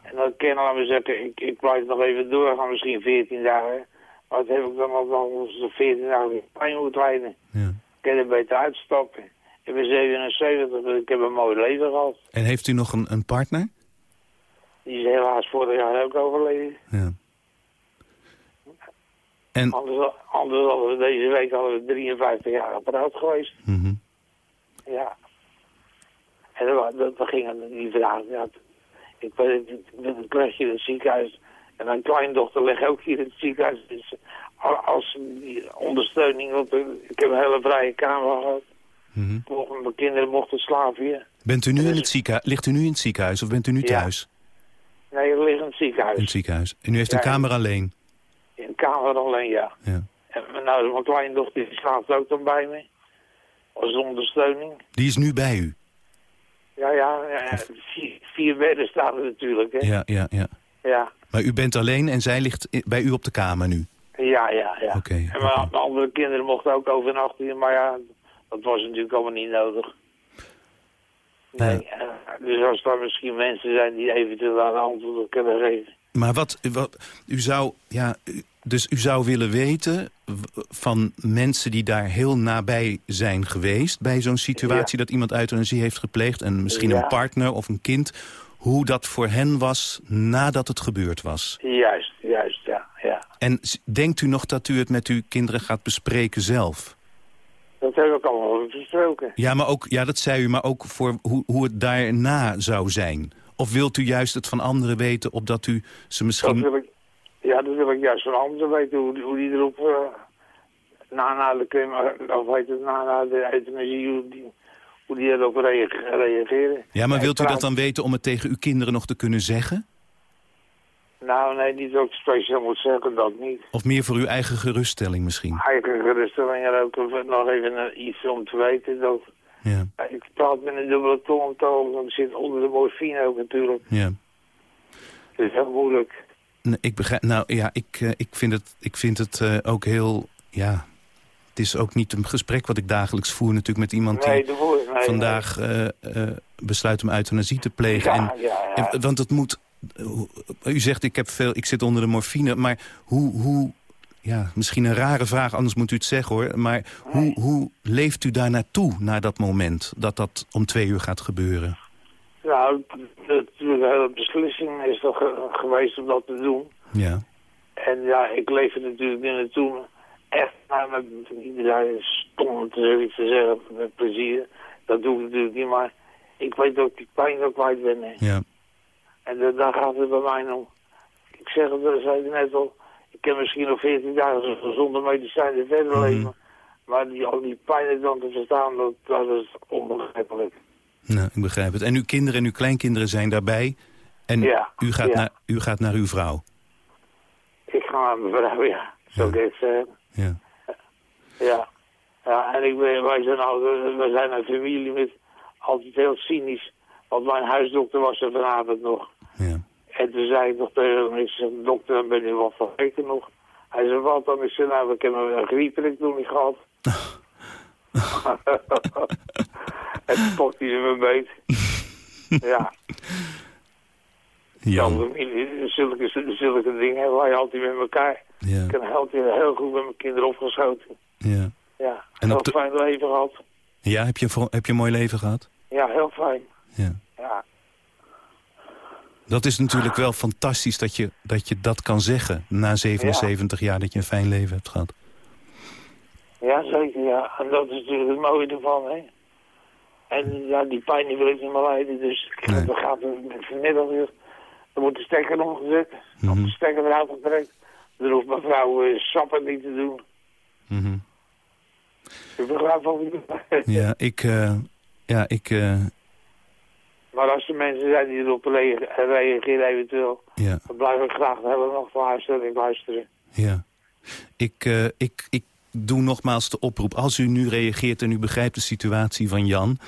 [SPEAKER 8] en dan kan je we zeggen, ik, ik blijf nog even doorgaan, misschien 14 dagen. Maar dat heb ik dan al dan zo'n 14 dagen weer pijn moet lijden.
[SPEAKER 3] ja.
[SPEAKER 8] Ik kan er beter uitstappen. Ik ben 77, dus ik heb een mooi leven gehad.
[SPEAKER 3] En heeft u nog een, een partner?
[SPEAKER 8] Die is helaas vorig jaar ook overleden.
[SPEAKER 3] Ja. En,
[SPEAKER 8] Anders, anders hadden we deze week hadden we 53 jaar apparaat geweest.
[SPEAKER 3] Mhm.
[SPEAKER 8] Ja. En dan, wa- dan, dan ging die vraag. Ja, ik ben met een kleintje in het ziekenhuis. En mijn kleindochter ligt ook hier in het ziekenhuis. Dus als ondersteuning, want ik heb een hele vrije kamer gehad.
[SPEAKER 3] Mhm.
[SPEAKER 8] Mochten- Mijn kinderen mochten slapen hier.
[SPEAKER 3] Bent u nu in het ziekenhuis? Ligt u nu in het ziekenhuis of bent u nu
[SPEAKER 8] Ja. Nee, ik lig in het ziekenhuis.
[SPEAKER 3] In het ziekenhuis. En u heeft een
[SPEAKER 8] Ja,
[SPEAKER 3] kamer alleen?
[SPEAKER 8] In de kamer alleen, ja.
[SPEAKER 3] Ja.
[SPEAKER 8] En nou, mijn kleindochter die slaapt ook dan bij me. Als ondersteuning.
[SPEAKER 3] Die is nu bij u?
[SPEAKER 8] Ja, ja, ja. Vier, vier bedden staan er natuurlijk, hè.
[SPEAKER 3] Ja, ja, ja.
[SPEAKER 8] Ja,
[SPEAKER 3] Maar u bent alleen en zij ligt bij u op de kamer nu?
[SPEAKER 8] ja, ja. ja.
[SPEAKER 3] Oké,
[SPEAKER 8] En mijn, andere kinderen mochten ook overnachten maar ja, dat was natuurlijk allemaal niet nodig. Nee, eh, dus als er misschien mensen zijn die eventueel daar een antwoord op kunnen geven.
[SPEAKER 3] Maar wat, wat u zou, ja, dus u zou willen weten van mensen die daar heel nabij zijn geweest... bij zo'n situatie dat iemand euthanasie heeft gepleegd... en misschien
[SPEAKER 8] Ja.
[SPEAKER 3] een partner of een kind... hoe dat voor hen was nadat het gebeurd was.
[SPEAKER 8] Juist, juist, ja, ja.
[SPEAKER 3] En denkt u nog dat u het met uw kinderen gaat bespreken zelf?
[SPEAKER 8] Dat heb ik allemaal besproken.
[SPEAKER 3] Ja, maar ook, ja dat zei u, maar ook voor hoe, hoe het daarna zou zijn. Of wilt u juist het van anderen weten, opdat u ze
[SPEAKER 8] Dat
[SPEAKER 3] misschien...
[SPEAKER 8] wil ik, ja, dat wil ik juist van anderen weten, hoe, die- hoe die erop... na, na de, crema- of heet het, na, na de euthanasie, hoe die, hoe die erop reage- reageren.
[SPEAKER 3] Ja, maar wilt u dat dan weten om het tegen uw kinderen nog te kunnen zeggen?
[SPEAKER 8] Nou, nee, niet dat ik speciaal moet zeggen, dat niet.
[SPEAKER 3] Of meer voor uw eigen geruststelling misschien?
[SPEAKER 8] Eigen geruststelling er ook nog even iets om te weten. Dat,
[SPEAKER 3] Ja,
[SPEAKER 8] ja, ik praat met een dubbele tongtoon, want ik zit onder de morfine ook natuurlijk.
[SPEAKER 3] ja.
[SPEAKER 8] Het is heel moeilijk.
[SPEAKER 3] Nee, ik begrijp, nou ja, ik, eh, ik vind het, ik vind het eh, ook heel, ja... Het is ook niet een gesprek wat ik dagelijks voer natuurlijk met iemand
[SPEAKER 8] Nee,
[SPEAKER 3] die
[SPEAKER 8] de woord, nee,
[SPEAKER 3] vandaag eh, besluit om euthanasie te plegen.
[SPEAKER 8] Ja,
[SPEAKER 3] en,
[SPEAKER 8] ja, ja.
[SPEAKER 3] en- want het moet, u zegt ik, heb veel, ik zit onder de morfine, maar hoe, hoe, ja, misschien een rare vraag, anders moet u het zeggen hoor, maar hoe, hoe leeft u daar naartoe, naar dat moment, dat dat om twee uur gaat gebeuren?
[SPEAKER 8] Nou, de, de hele beslissing is toch ge- geweest om dat te doen.
[SPEAKER 3] Ja,
[SPEAKER 8] En ja, ik leef er natuurlijk niet naartoe. Echt, maar met iedereen stom om te zeggen, met plezier. Dat doe ik natuurlijk niet, maar ik weet dat ik die pijn ook kwijt ben. hè.
[SPEAKER 3] ja,
[SPEAKER 8] En da- daar gaat het bij mij om. Ik zeg het, dat zei ik net al. Ik kan misschien nog 14 dagen zonder medicijnen verder
[SPEAKER 3] Mhm.
[SPEAKER 8] leven. Maar die, al die pijn dan te verstaan, dat, dat is onbegrijpelijk.
[SPEAKER 3] Nou, ik begrijp het. En uw kinderen en uw kleinkinderen zijn daarbij. En
[SPEAKER 8] Ja,
[SPEAKER 3] u, gaat
[SPEAKER 8] ja.
[SPEAKER 3] naar, u gaat naar uw vrouw.
[SPEAKER 8] Ik ga naar mijn vrouw, ja. Zo
[SPEAKER 3] Ja.
[SPEAKER 8] zeggen.
[SPEAKER 3] Ja.
[SPEAKER 8] Ja. Ja, en ik ben, wij zijn al, we zijn een familie met altijd heel cynisch. Want mijn huisdokter was er vanavond nog.
[SPEAKER 3] Ja.
[SPEAKER 8] En toen zei ik nog tegen hem, ik dokter, dan ben je wat vergeten nog. Hij zei, wat dan? Ik zei, nou, ik heb een grieperik nog niet gehad. en toen pokte hij me beet. ja, familie, zulke, zulke dingen hebben wij altijd met elkaar.
[SPEAKER 3] Ja.
[SPEAKER 8] Ik heb altijd heel goed met mijn kinderen opgeschoten.
[SPEAKER 3] Ja.
[SPEAKER 8] Ja,
[SPEAKER 3] En
[SPEAKER 8] heel
[SPEAKER 3] de-
[SPEAKER 8] fijn leven gehad.
[SPEAKER 3] Ja, heb je, heb je een mooi leven gehad?
[SPEAKER 8] Ja, heel fijn.
[SPEAKER 3] Ja.
[SPEAKER 8] Ja,
[SPEAKER 3] Dat is natuurlijk wel fantastisch dat je dat, je dat kan zeggen... na 77 jaar dat je een fijn leven hebt gehad.
[SPEAKER 8] ja, zeker, ja. En dat is natuurlijk het mooie ervan, hè. En ja, die pijn die wil ik niet meer lijden, dus
[SPEAKER 3] Nee.
[SPEAKER 8] we gaan met vanmiddag weer. Er moet de stekker omgezet,
[SPEAKER 3] Mhm.
[SPEAKER 8] de stekker eruit getrekt. Dan hoeft mevrouw uh, sappen niet te doen.
[SPEAKER 3] Mhm.
[SPEAKER 8] Ik begrijp doe.
[SPEAKER 3] Ja, ik... eh, ja, ik... eh,
[SPEAKER 8] Maar als er mensen zijn die erop rea- reageren eventueel,
[SPEAKER 3] ja,
[SPEAKER 8] dan blijf ik graag hebben nog voor uitstelling luisteren.
[SPEAKER 3] ja. Ik, eh, ik, ik doe nogmaals de oproep. Als u nu reageert en u begrijpt de situatie van Jan...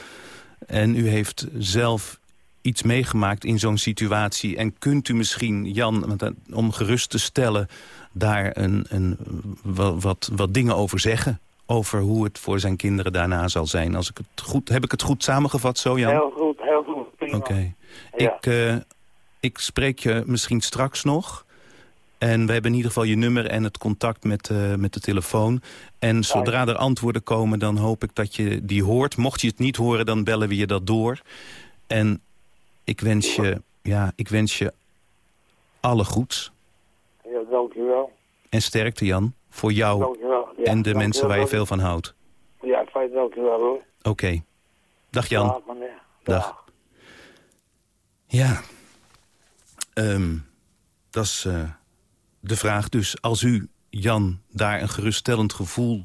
[SPEAKER 3] en u heeft zelf iets meegemaakt in zo'n situatie... en kunt u misschien, Jan, eh, om gerust te stellen... daar een, een, wa- wat, wat dingen over zeggen... over hoe het voor zijn kinderen daarna zal zijn. Als ik het goed, heb ik het goed samengevat zo, Jan?
[SPEAKER 8] Heel goed. Prima.
[SPEAKER 3] Oké.
[SPEAKER 8] Ja.
[SPEAKER 3] Ik, eh, ik spreek je misschien straks nog. En we hebben in ieder geval je nummer en het contact met, eh, met de telefoon. En zodra er antwoorden komen, dan hoop ik dat je die hoort. Mocht je het niet horen, dan bellen we je dat door. En ik wens je, ja, ik wens je alle goeds.
[SPEAKER 8] Ja, dankjewel.
[SPEAKER 3] En sterkte, Jan, voor jou
[SPEAKER 8] Dankjewel. Ja,
[SPEAKER 3] en de mensen waar je veel van houdt.
[SPEAKER 8] Ja, fijn, dankjewel hoor.
[SPEAKER 3] Oké. Dag Jan.
[SPEAKER 8] Dag.
[SPEAKER 3] Ja, Ehm, dat is eh, de vraag. Dus als u, Jan, daar een geruststellend gevoel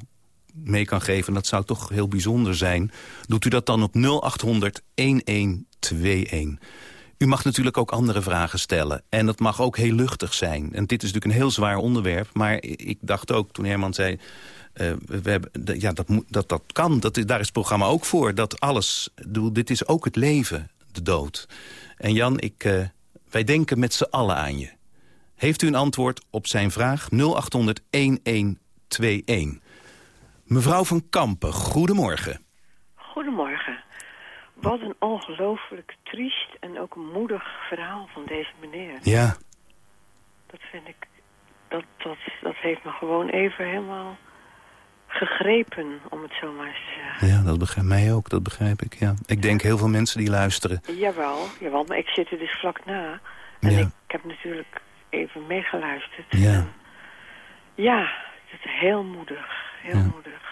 [SPEAKER 3] mee kan geven... dat zou toch heel bijzonder zijn... doet u dat dan op 0800 1121. U mag natuurlijk ook andere vragen stellen. En dat mag ook heel luchtig zijn. En dit is natuurlijk een heel zwaar onderwerp. Maar ik dacht ook, toen Herman zei... eh, we hebben, ja, dat, dat, dat kan, dat daar is het programma ook voor. Dat alles, dit is ook het leven, de dood. En Jan, ik, eh, wij denken met z'n allen aan je. Heeft u een antwoord op zijn vraag? 0800 1121. Mevrouw van Kampen, goedemorgen.
[SPEAKER 9] Goedemorgen. Wat een ongelooflijk triest en ook moedig verhaal van deze meneer.
[SPEAKER 3] Ja,
[SPEAKER 9] Dat vind ik, dat, dat, dat heeft me gewoon even helemaal gegrepen, om het zo maar eens te zeggen.
[SPEAKER 3] ja dat begrijp mij ook, dat begrijp ik. Ja. Ik denk heel veel mensen die luisteren.
[SPEAKER 9] Jawel, jawel, maar ik zit er dus vlak na. En
[SPEAKER 3] Ja.
[SPEAKER 9] ik, ik heb natuurlijk even meegeluisterd.
[SPEAKER 3] Ja.
[SPEAKER 9] En ja, het is heel moedig, heel
[SPEAKER 3] Ja.
[SPEAKER 9] moedig.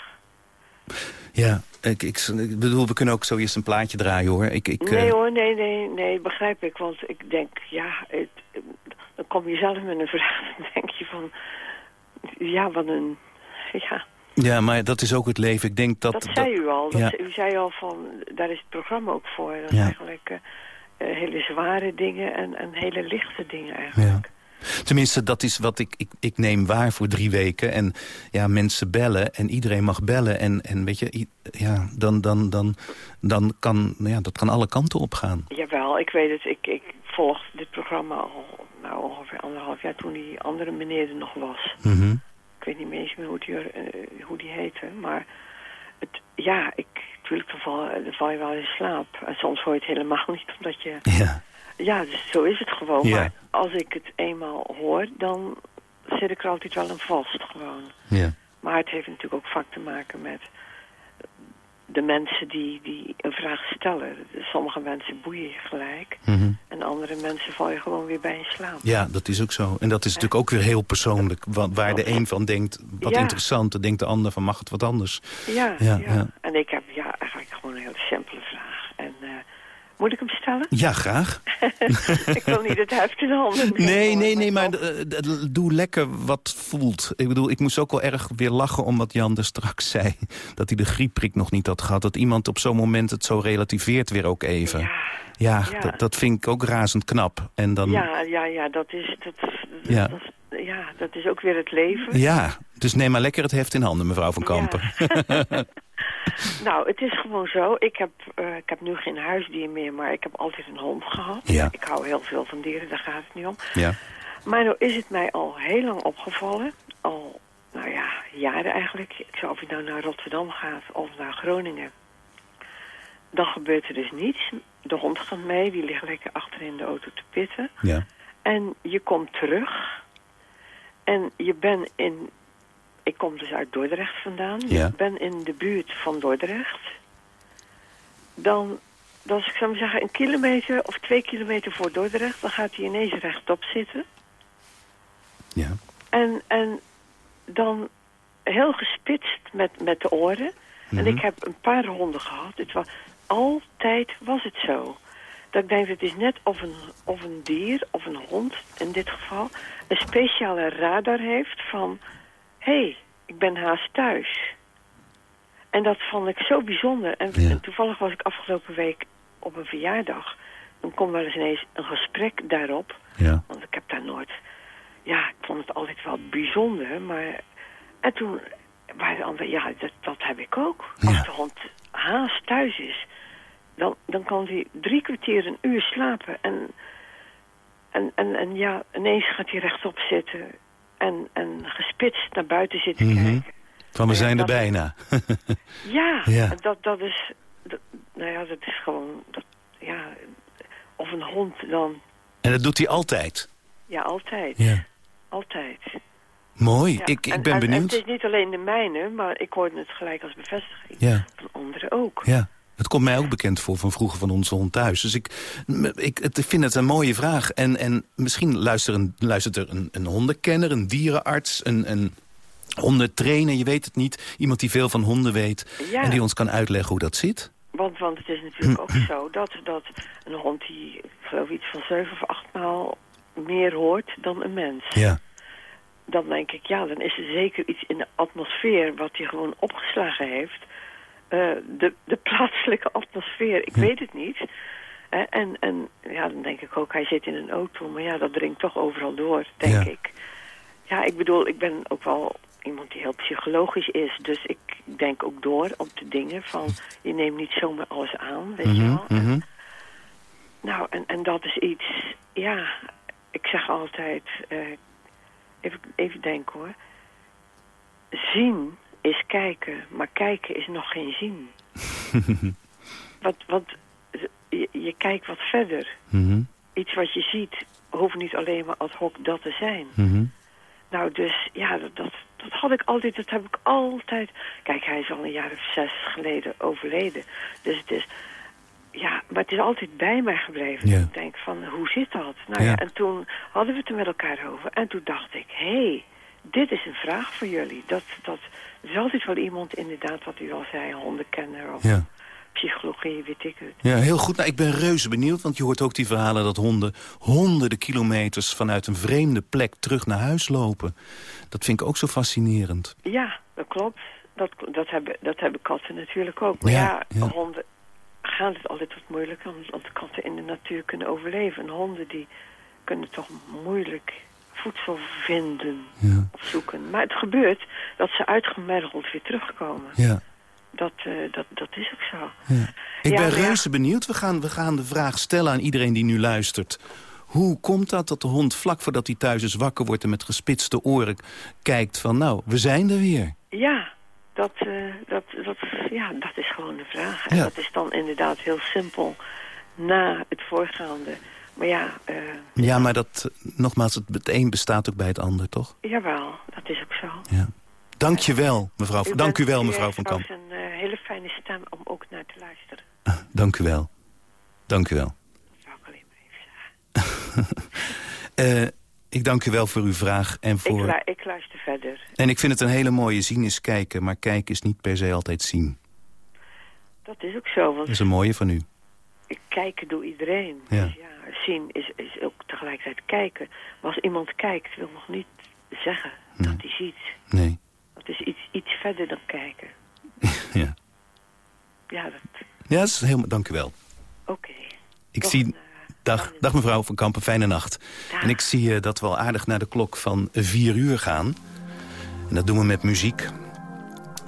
[SPEAKER 3] Ja, ik, ik, ik bedoel, we kunnen ook zo eerst een plaatje draaien, hoor. Ik, ik,
[SPEAKER 9] Nee
[SPEAKER 3] eh,
[SPEAKER 9] hoor, nee, nee, nee, begrijp ik. Want ik denk, ja, het, dan kom je zelf met een vraag. Dan denk je van, ja, wat een, ja.
[SPEAKER 3] Ja, maar dat is ook het leven. Ik denk dat...
[SPEAKER 9] Dat, zei u al. Dat,
[SPEAKER 3] ja.
[SPEAKER 9] U zei al van, daar is het programma ook voor. Dat
[SPEAKER 3] Ja.
[SPEAKER 9] eigenlijk eh, eh, hele zware dingen en, en hele lichte dingen eigenlijk.
[SPEAKER 3] Ja. Tenminste, dat is wat ik, ik... Ik neem waar voor drie weken. En ja, mensen bellen en iedereen mag bellen. En, en weet je, ja, dan, dan, dan, dan kan... Ja, dat kan alle kanten op gaan.
[SPEAKER 9] Jawel, ik weet het. Ik, ik volg dit programma al nou, ongeveer anderhalf jaar toen die andere meneer er nog was.
[SPEAKER 3] Mhm.
[SPEAKER 9] Ik weet niet meer eens meer hoe die, eh, hoe die heette. Maar het, ja, ik, natuurlijk dan val, dan val je wel in slaap. En soms hoor je het helemaal niet, omdat je...
[SPEAKER 3] Ja.
[SPEAKER 9] Ja, dus zo is het gewoon.
[SPEAKER 3] Ja.
[SPEAKER 9] Maar als ik het eenmaal hoor, dan zit ik er altijd wel aan vast gewoon.
[SPEAKER 3] Ja.
[SPEAKER 9] Maar het heeft natuurlijk ook vaak te maken met de mensen die, die een vraag stellen. Sommige mensen boeien je gelijk.
[SPEAKER 3] Mhm.
[SPEAKER 9] En andere mensen val je gewoon weer bij in slaap.
[SPEAKER 3] Ja, dat is ook zo. En dat is natuurlijk ook weer heel persoonlijk. Wa- Waar de een van denkt, wat
[SPEAKER 9] Ja.
[SPEAKER 3] interessant... dan denkt de ander van, mag het wat anders?
[SPEAKER 9] Ja,
[SPEAKER 3] Ja.
[SPEAKER 9] En ik heb ja, eigenlijk gewoon een hele simpele vraag. Moet ik hem stellen?
[SPEAKER 3] Ja, graag.
[SPEAKER 9] ik wil niet het heft in handen
[SPEAKER 3] Nee, nee, nee, maar doe lekker wat voelt. Ik bedoel, ik moest ook wel erg weer lachen om wat Jan er straks zei. Dat hij de griepprik nog niet had gehad. Dat iemand op zo'n moment het zo relativeert weer ook even. Ja,
[SPEAKER 9] Ja.
[SPEAKER 3] Dat, dat vind ik ook razend knap. En dan,
[SPEAKER 9] Ja, ja, ja, dat is, dat,
[SPEAKER 3] Ja.
[SPEAKER 9] dat is, ja, dat is ook weer het leven.
[SPEAKER 3] Ja, dus neem maar lekker het heft in handen, mevrouw van Kampen.
[SPEAKER 9] Nou, het is gewoon zo. Ik heb, eh, ik heb nu geen huisdier meer, maar ik heb altijd een hond gehad.
[SPEAKER 3] Ja.
[SPEAKER 9] Ik hou heel veel van dieren, daar gaat het niet om.
[SPEAKER 3] ja.
[SPEAKER 9] Maar nou is het mij al heel lang opgevallen. Al, nou ja, jaren eigenlijk. Ik zou of je nou naar Rotterdam gaat of naar Groningen. Dan gebeurt er dus niets. De hond gaat mee, die ligt lekker achter in de auto te pitten.
[SPEAKER 3] ja.
[SPEAKER 9] En je komt terug. En je bent in... Ik kom dus uit Dordrecht vandaan.
[SPEAKER 3] Ja.
[SPEAKER 9] Je bent in de buurt van Dordrecht. Dan, dan ik zou maar zeggen, een kilometer of twee kilometer voor Dordrecht... dan gaat hij ineens rechtop zitten.
[SPEAKER 3] Ja.
[SPEAKER 9] En, en dan heel gespitst met, met de oren. En
[SPEAKER 3] Mhm.
[SPEAKER 9] ik heb een paar honden gehad. Het was, altijd was het zo. Dat ik denk, het is net of een, of een dier, of een hond in dit geval... een speciale radar heeft van... hé, hey, ik ben haast thuis. En dat vond ik zo bijzonder. En,
[SPEAKER 3] Ja.
[SPEAKER 9] en toevallig was ik afgelopen week op een verjaardag. Dan komt wel eens ineens een gesprek daarop.
[SPEAKER 3] Ja.
[SPEAKER 9] Want ik heb daar nooit... Ja, ik vond het altijd wel bijzonder, maar... En toen waren de anderen... Ja, dat, dat heb ik ook. Als de hond haast thuis is... Dan, dan kan hij drie kwartier, een uur slapen. En, en, en, en ja, ineens gaat hij rechtop zitten. En, en gespitst naar buiten zitten
[SPEAKER 3] Mhm.
[SPEAKER 9] kijken.
[SPEAKER 3] Van we zijn er bijna.
[SPEAKER 9] Ja,
[SPEAKER 3] Ja.
[SPEAKER 9] Dat, dat is... Dat, nou ja, dat is gewoon... Dat, ja, of een hond dan...
[SPEAKER 3] En dat doet hij altijd.
[SPEAKER 9] Ja, altijd.
[SPEAKER 3] Ja.
[SPEAKER 9] Altijd.
[SPEAKER 3] Mooi,
[SPEAKER 9] Ja,
[SPEAKER 3] ik, ik
[SPEAKER 9] en-
[SPEAKER 3] ben
[SPEAKER 9] en- En
[SPEAKER 3] benieuwd.
[SPEAKER 9] het is niet alleen de mijne, maar ik hoorde het gelijk als bevestiging.
[SPEAKER 3] Ja.
[SPEAKER 9] Van anderen ook.
[SPEAKER 3] Ja, het komt mij ook bekend voor van vroeger van onze hond thuis. Dus ik, ik, ik vind het een mooie vraag. En, en misschien luistert, een, luistert er een, een hondenkenner, een dierenarts, een, een hondentrainer, je weet het niet. Iemand die veel van honden weet
[SPEAKER 9] Ja.
[SPEAKER 3] en die ons kan uitleggen hoe dat zit.
[SPEAKER 9] Want, want het is natuurlijk ook zo dat, dat een hond die, ik geloof iets van zeven of acht maal meer hoort dan een mens.
[SPEAKER 3] Ja,
[SPEAKER 9] Dan denk ik, ja, dan is er zeker iets in de atmosfeer wat hij gewoon opgeslagen heeft. Eh, de, de plaatselijke atmosfeer, ik weet het niet. En, en ja, dan denk ik ook, hij zit in een auto, maar ja, dat dringt toch overal door, denk
[SPEAKER 3] Ja.
[SPEAKER 9] ik. Ja, ik bedoel, ik ben ook wel iemand die heel psychologisch is. Dus ik denk ook door op de dingen van... je neemt niet zomaar alles aan, weet je
[SPEAKER 3] Mhm,
[SPEAKER 9] wel.
[SPEAKER 3] mhm.
[SPEAKER 9] Nou, en, en dat is iets... Ja, ik zeg altijd... eh, even, even denken hoor. Zien is kijken, maar kijken is nog geen zien. wat, wat, je, je kijkt wat verder.
[SPEAKER 3] Mhm,
[SPEAKER 9] Iets wat je ziet hoeft niet alleen maar ad hoc dat te zijn.
[SPEAKER 3] mhm.
[SPEAKER 9] Nou, dus ja, dat, dat, dat had ik altijd, dat heb ik altijd... Kijk, hij is al een jaar of zes geleden overleden. Dus het is... Ja, maar het is altijd bij mij gebleven. Dat Ik denk van, hoe zit dat? Nou ja.
[SPEAKER 3] Ja.
[SPEAKER 9] en toen hadden we het er met elkaar over. En toen dacht ik, hé, hey, dit is een vraag voor jullie. Dat, dat, er is altijd wel iemand, inderdaad, wat u al zei, een hondenkenner of
[SPEAKER 3] Ja.
[SPEAKER 9] psychologie, weet ik het.
[SPEAKER 3] Ja, heel goed. Nou, ik ben reuze benieuwd, want je hoort ook die verhalen... dat honden honderden kilometers vanuit een vreemde plek terug naar huis lopen. Dat vind ik ook zo fascinerend.
[SPEAKER 9] Ja, dat klopt. Dat, dat, hebben, dat hebben katten natuurlijk ook. Maar
[SPEAKER 3] Ja,
[SPEAKER 9] honden gaan het altijd wat moeilijker, omdat katten in de natuur kunnen overleven. En honden die kunnen toch moeilijk voedsel vinden
[SPEAKER 3] Ja.
[SPEAKER 9] of zoeken. Maar het gebeurt dat ze uitgemergeld weer terugkomen.
[SPEAKER 3] Ja.
[SPEAKER 9] Dat, eh, dat, dat is ook zo.
[SPEAKER 3] Ja. Ik ben reuze benieuwd. We gaan, we gaan de vraag stellen aan iedereen die nu luistert. Hoe komt dat dat de hond vlak voordat hij thuis is wakker wordt... en met gespitste oren kijkt van nou, we zijn er weer.
[SPEAKER 9] Ja, dat, eh, dat, dat, ja, dat is gewoon de vraag. En
[SPEAKER 3] Ja.
[SPEAKER 9] dat is dan inderdaad heel simpel na het voorgaande. Maar ja, eh,
[SPEAKER 3] Ja, maar dat, nogmaals, het, het een bestaat ook bij het ander, toch?
[SPEAKER 9] jawel, dat is ook zo.
[SPEAKER 3] Ja. Dank je wel, mevrouw.
[SPEAKER 9] U
[SPEAKER 3] Dank u wel, mevrouw van Kamp.
[SPEAKER 9] trouwens een eh, hele fijne stem om ook naar te luisteren.
[SPEAKER 3] Dank u wel. Dank u wel.
[SPEAKER 9] Dat wou ik alleen maar even zeggen.
[SPEAKER 3] Eh, ik dank u wel voor uw vraag. En,
[SPEAKER 9] Ik,
[SPEAKER 3] voor...
[SPEAKER 9] lu- ik luister verder.
[SPEAKER 3] en ik vind het een hele mooie zien is kijken. Maar kijken is niet per se altijd zien.
[SPEAKER 9] Dat is ook zo, want
[SPEAKER 3] Dat is een mooie van u.
[SPEAKER 9] kijken door iedereen.
[SPEAKER 3] Ja.
[SPEAKER 9] Dus ja, zien is, is ook tegelijkertijd kijken. Maar als iemand kijkt, wil nog niet zeggen dat hij ziet.
[SPEAKER 3] Nee.
[SPEAKER 9] Dat is iets, iets verder dan kijken.
[SPEAKER 3] Ja.
[SPEAKER 9] Ja, dat...
[SPEAKER 3] Ja, dat is helemaal... Dank u wel.
[SPEAKER 9] Oké.
[SPEAKER 3] Ik zie...
[SPEAKER 9] een,
[SPEAKER 3] Dag, dag mevrouw van Kampen, fijne nacht. En ik zie eh, dat we al aardig naar de klok van vier uur gaan. En dat doen we met muziek.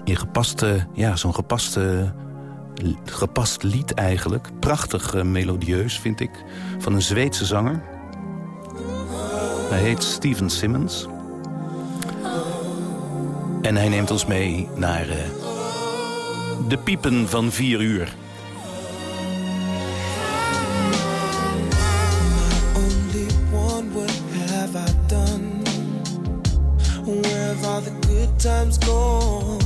[SPEAKER 3] In gepaste, ja, zo'n gepaste, gepast lied eigenlijk. Prachtig eh, melodieus, vind ik. Van een Zweedse zanger. Hij heet Steven Simmons. En hij neemt ons mee naar eh, de piepen van vier uur.
[SPEAKER 10] Where have the good times gone?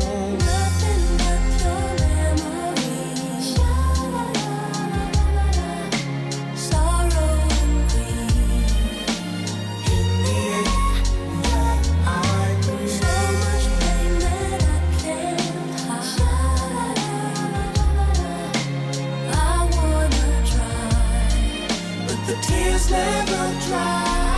[SPEAKER 10] Never dry.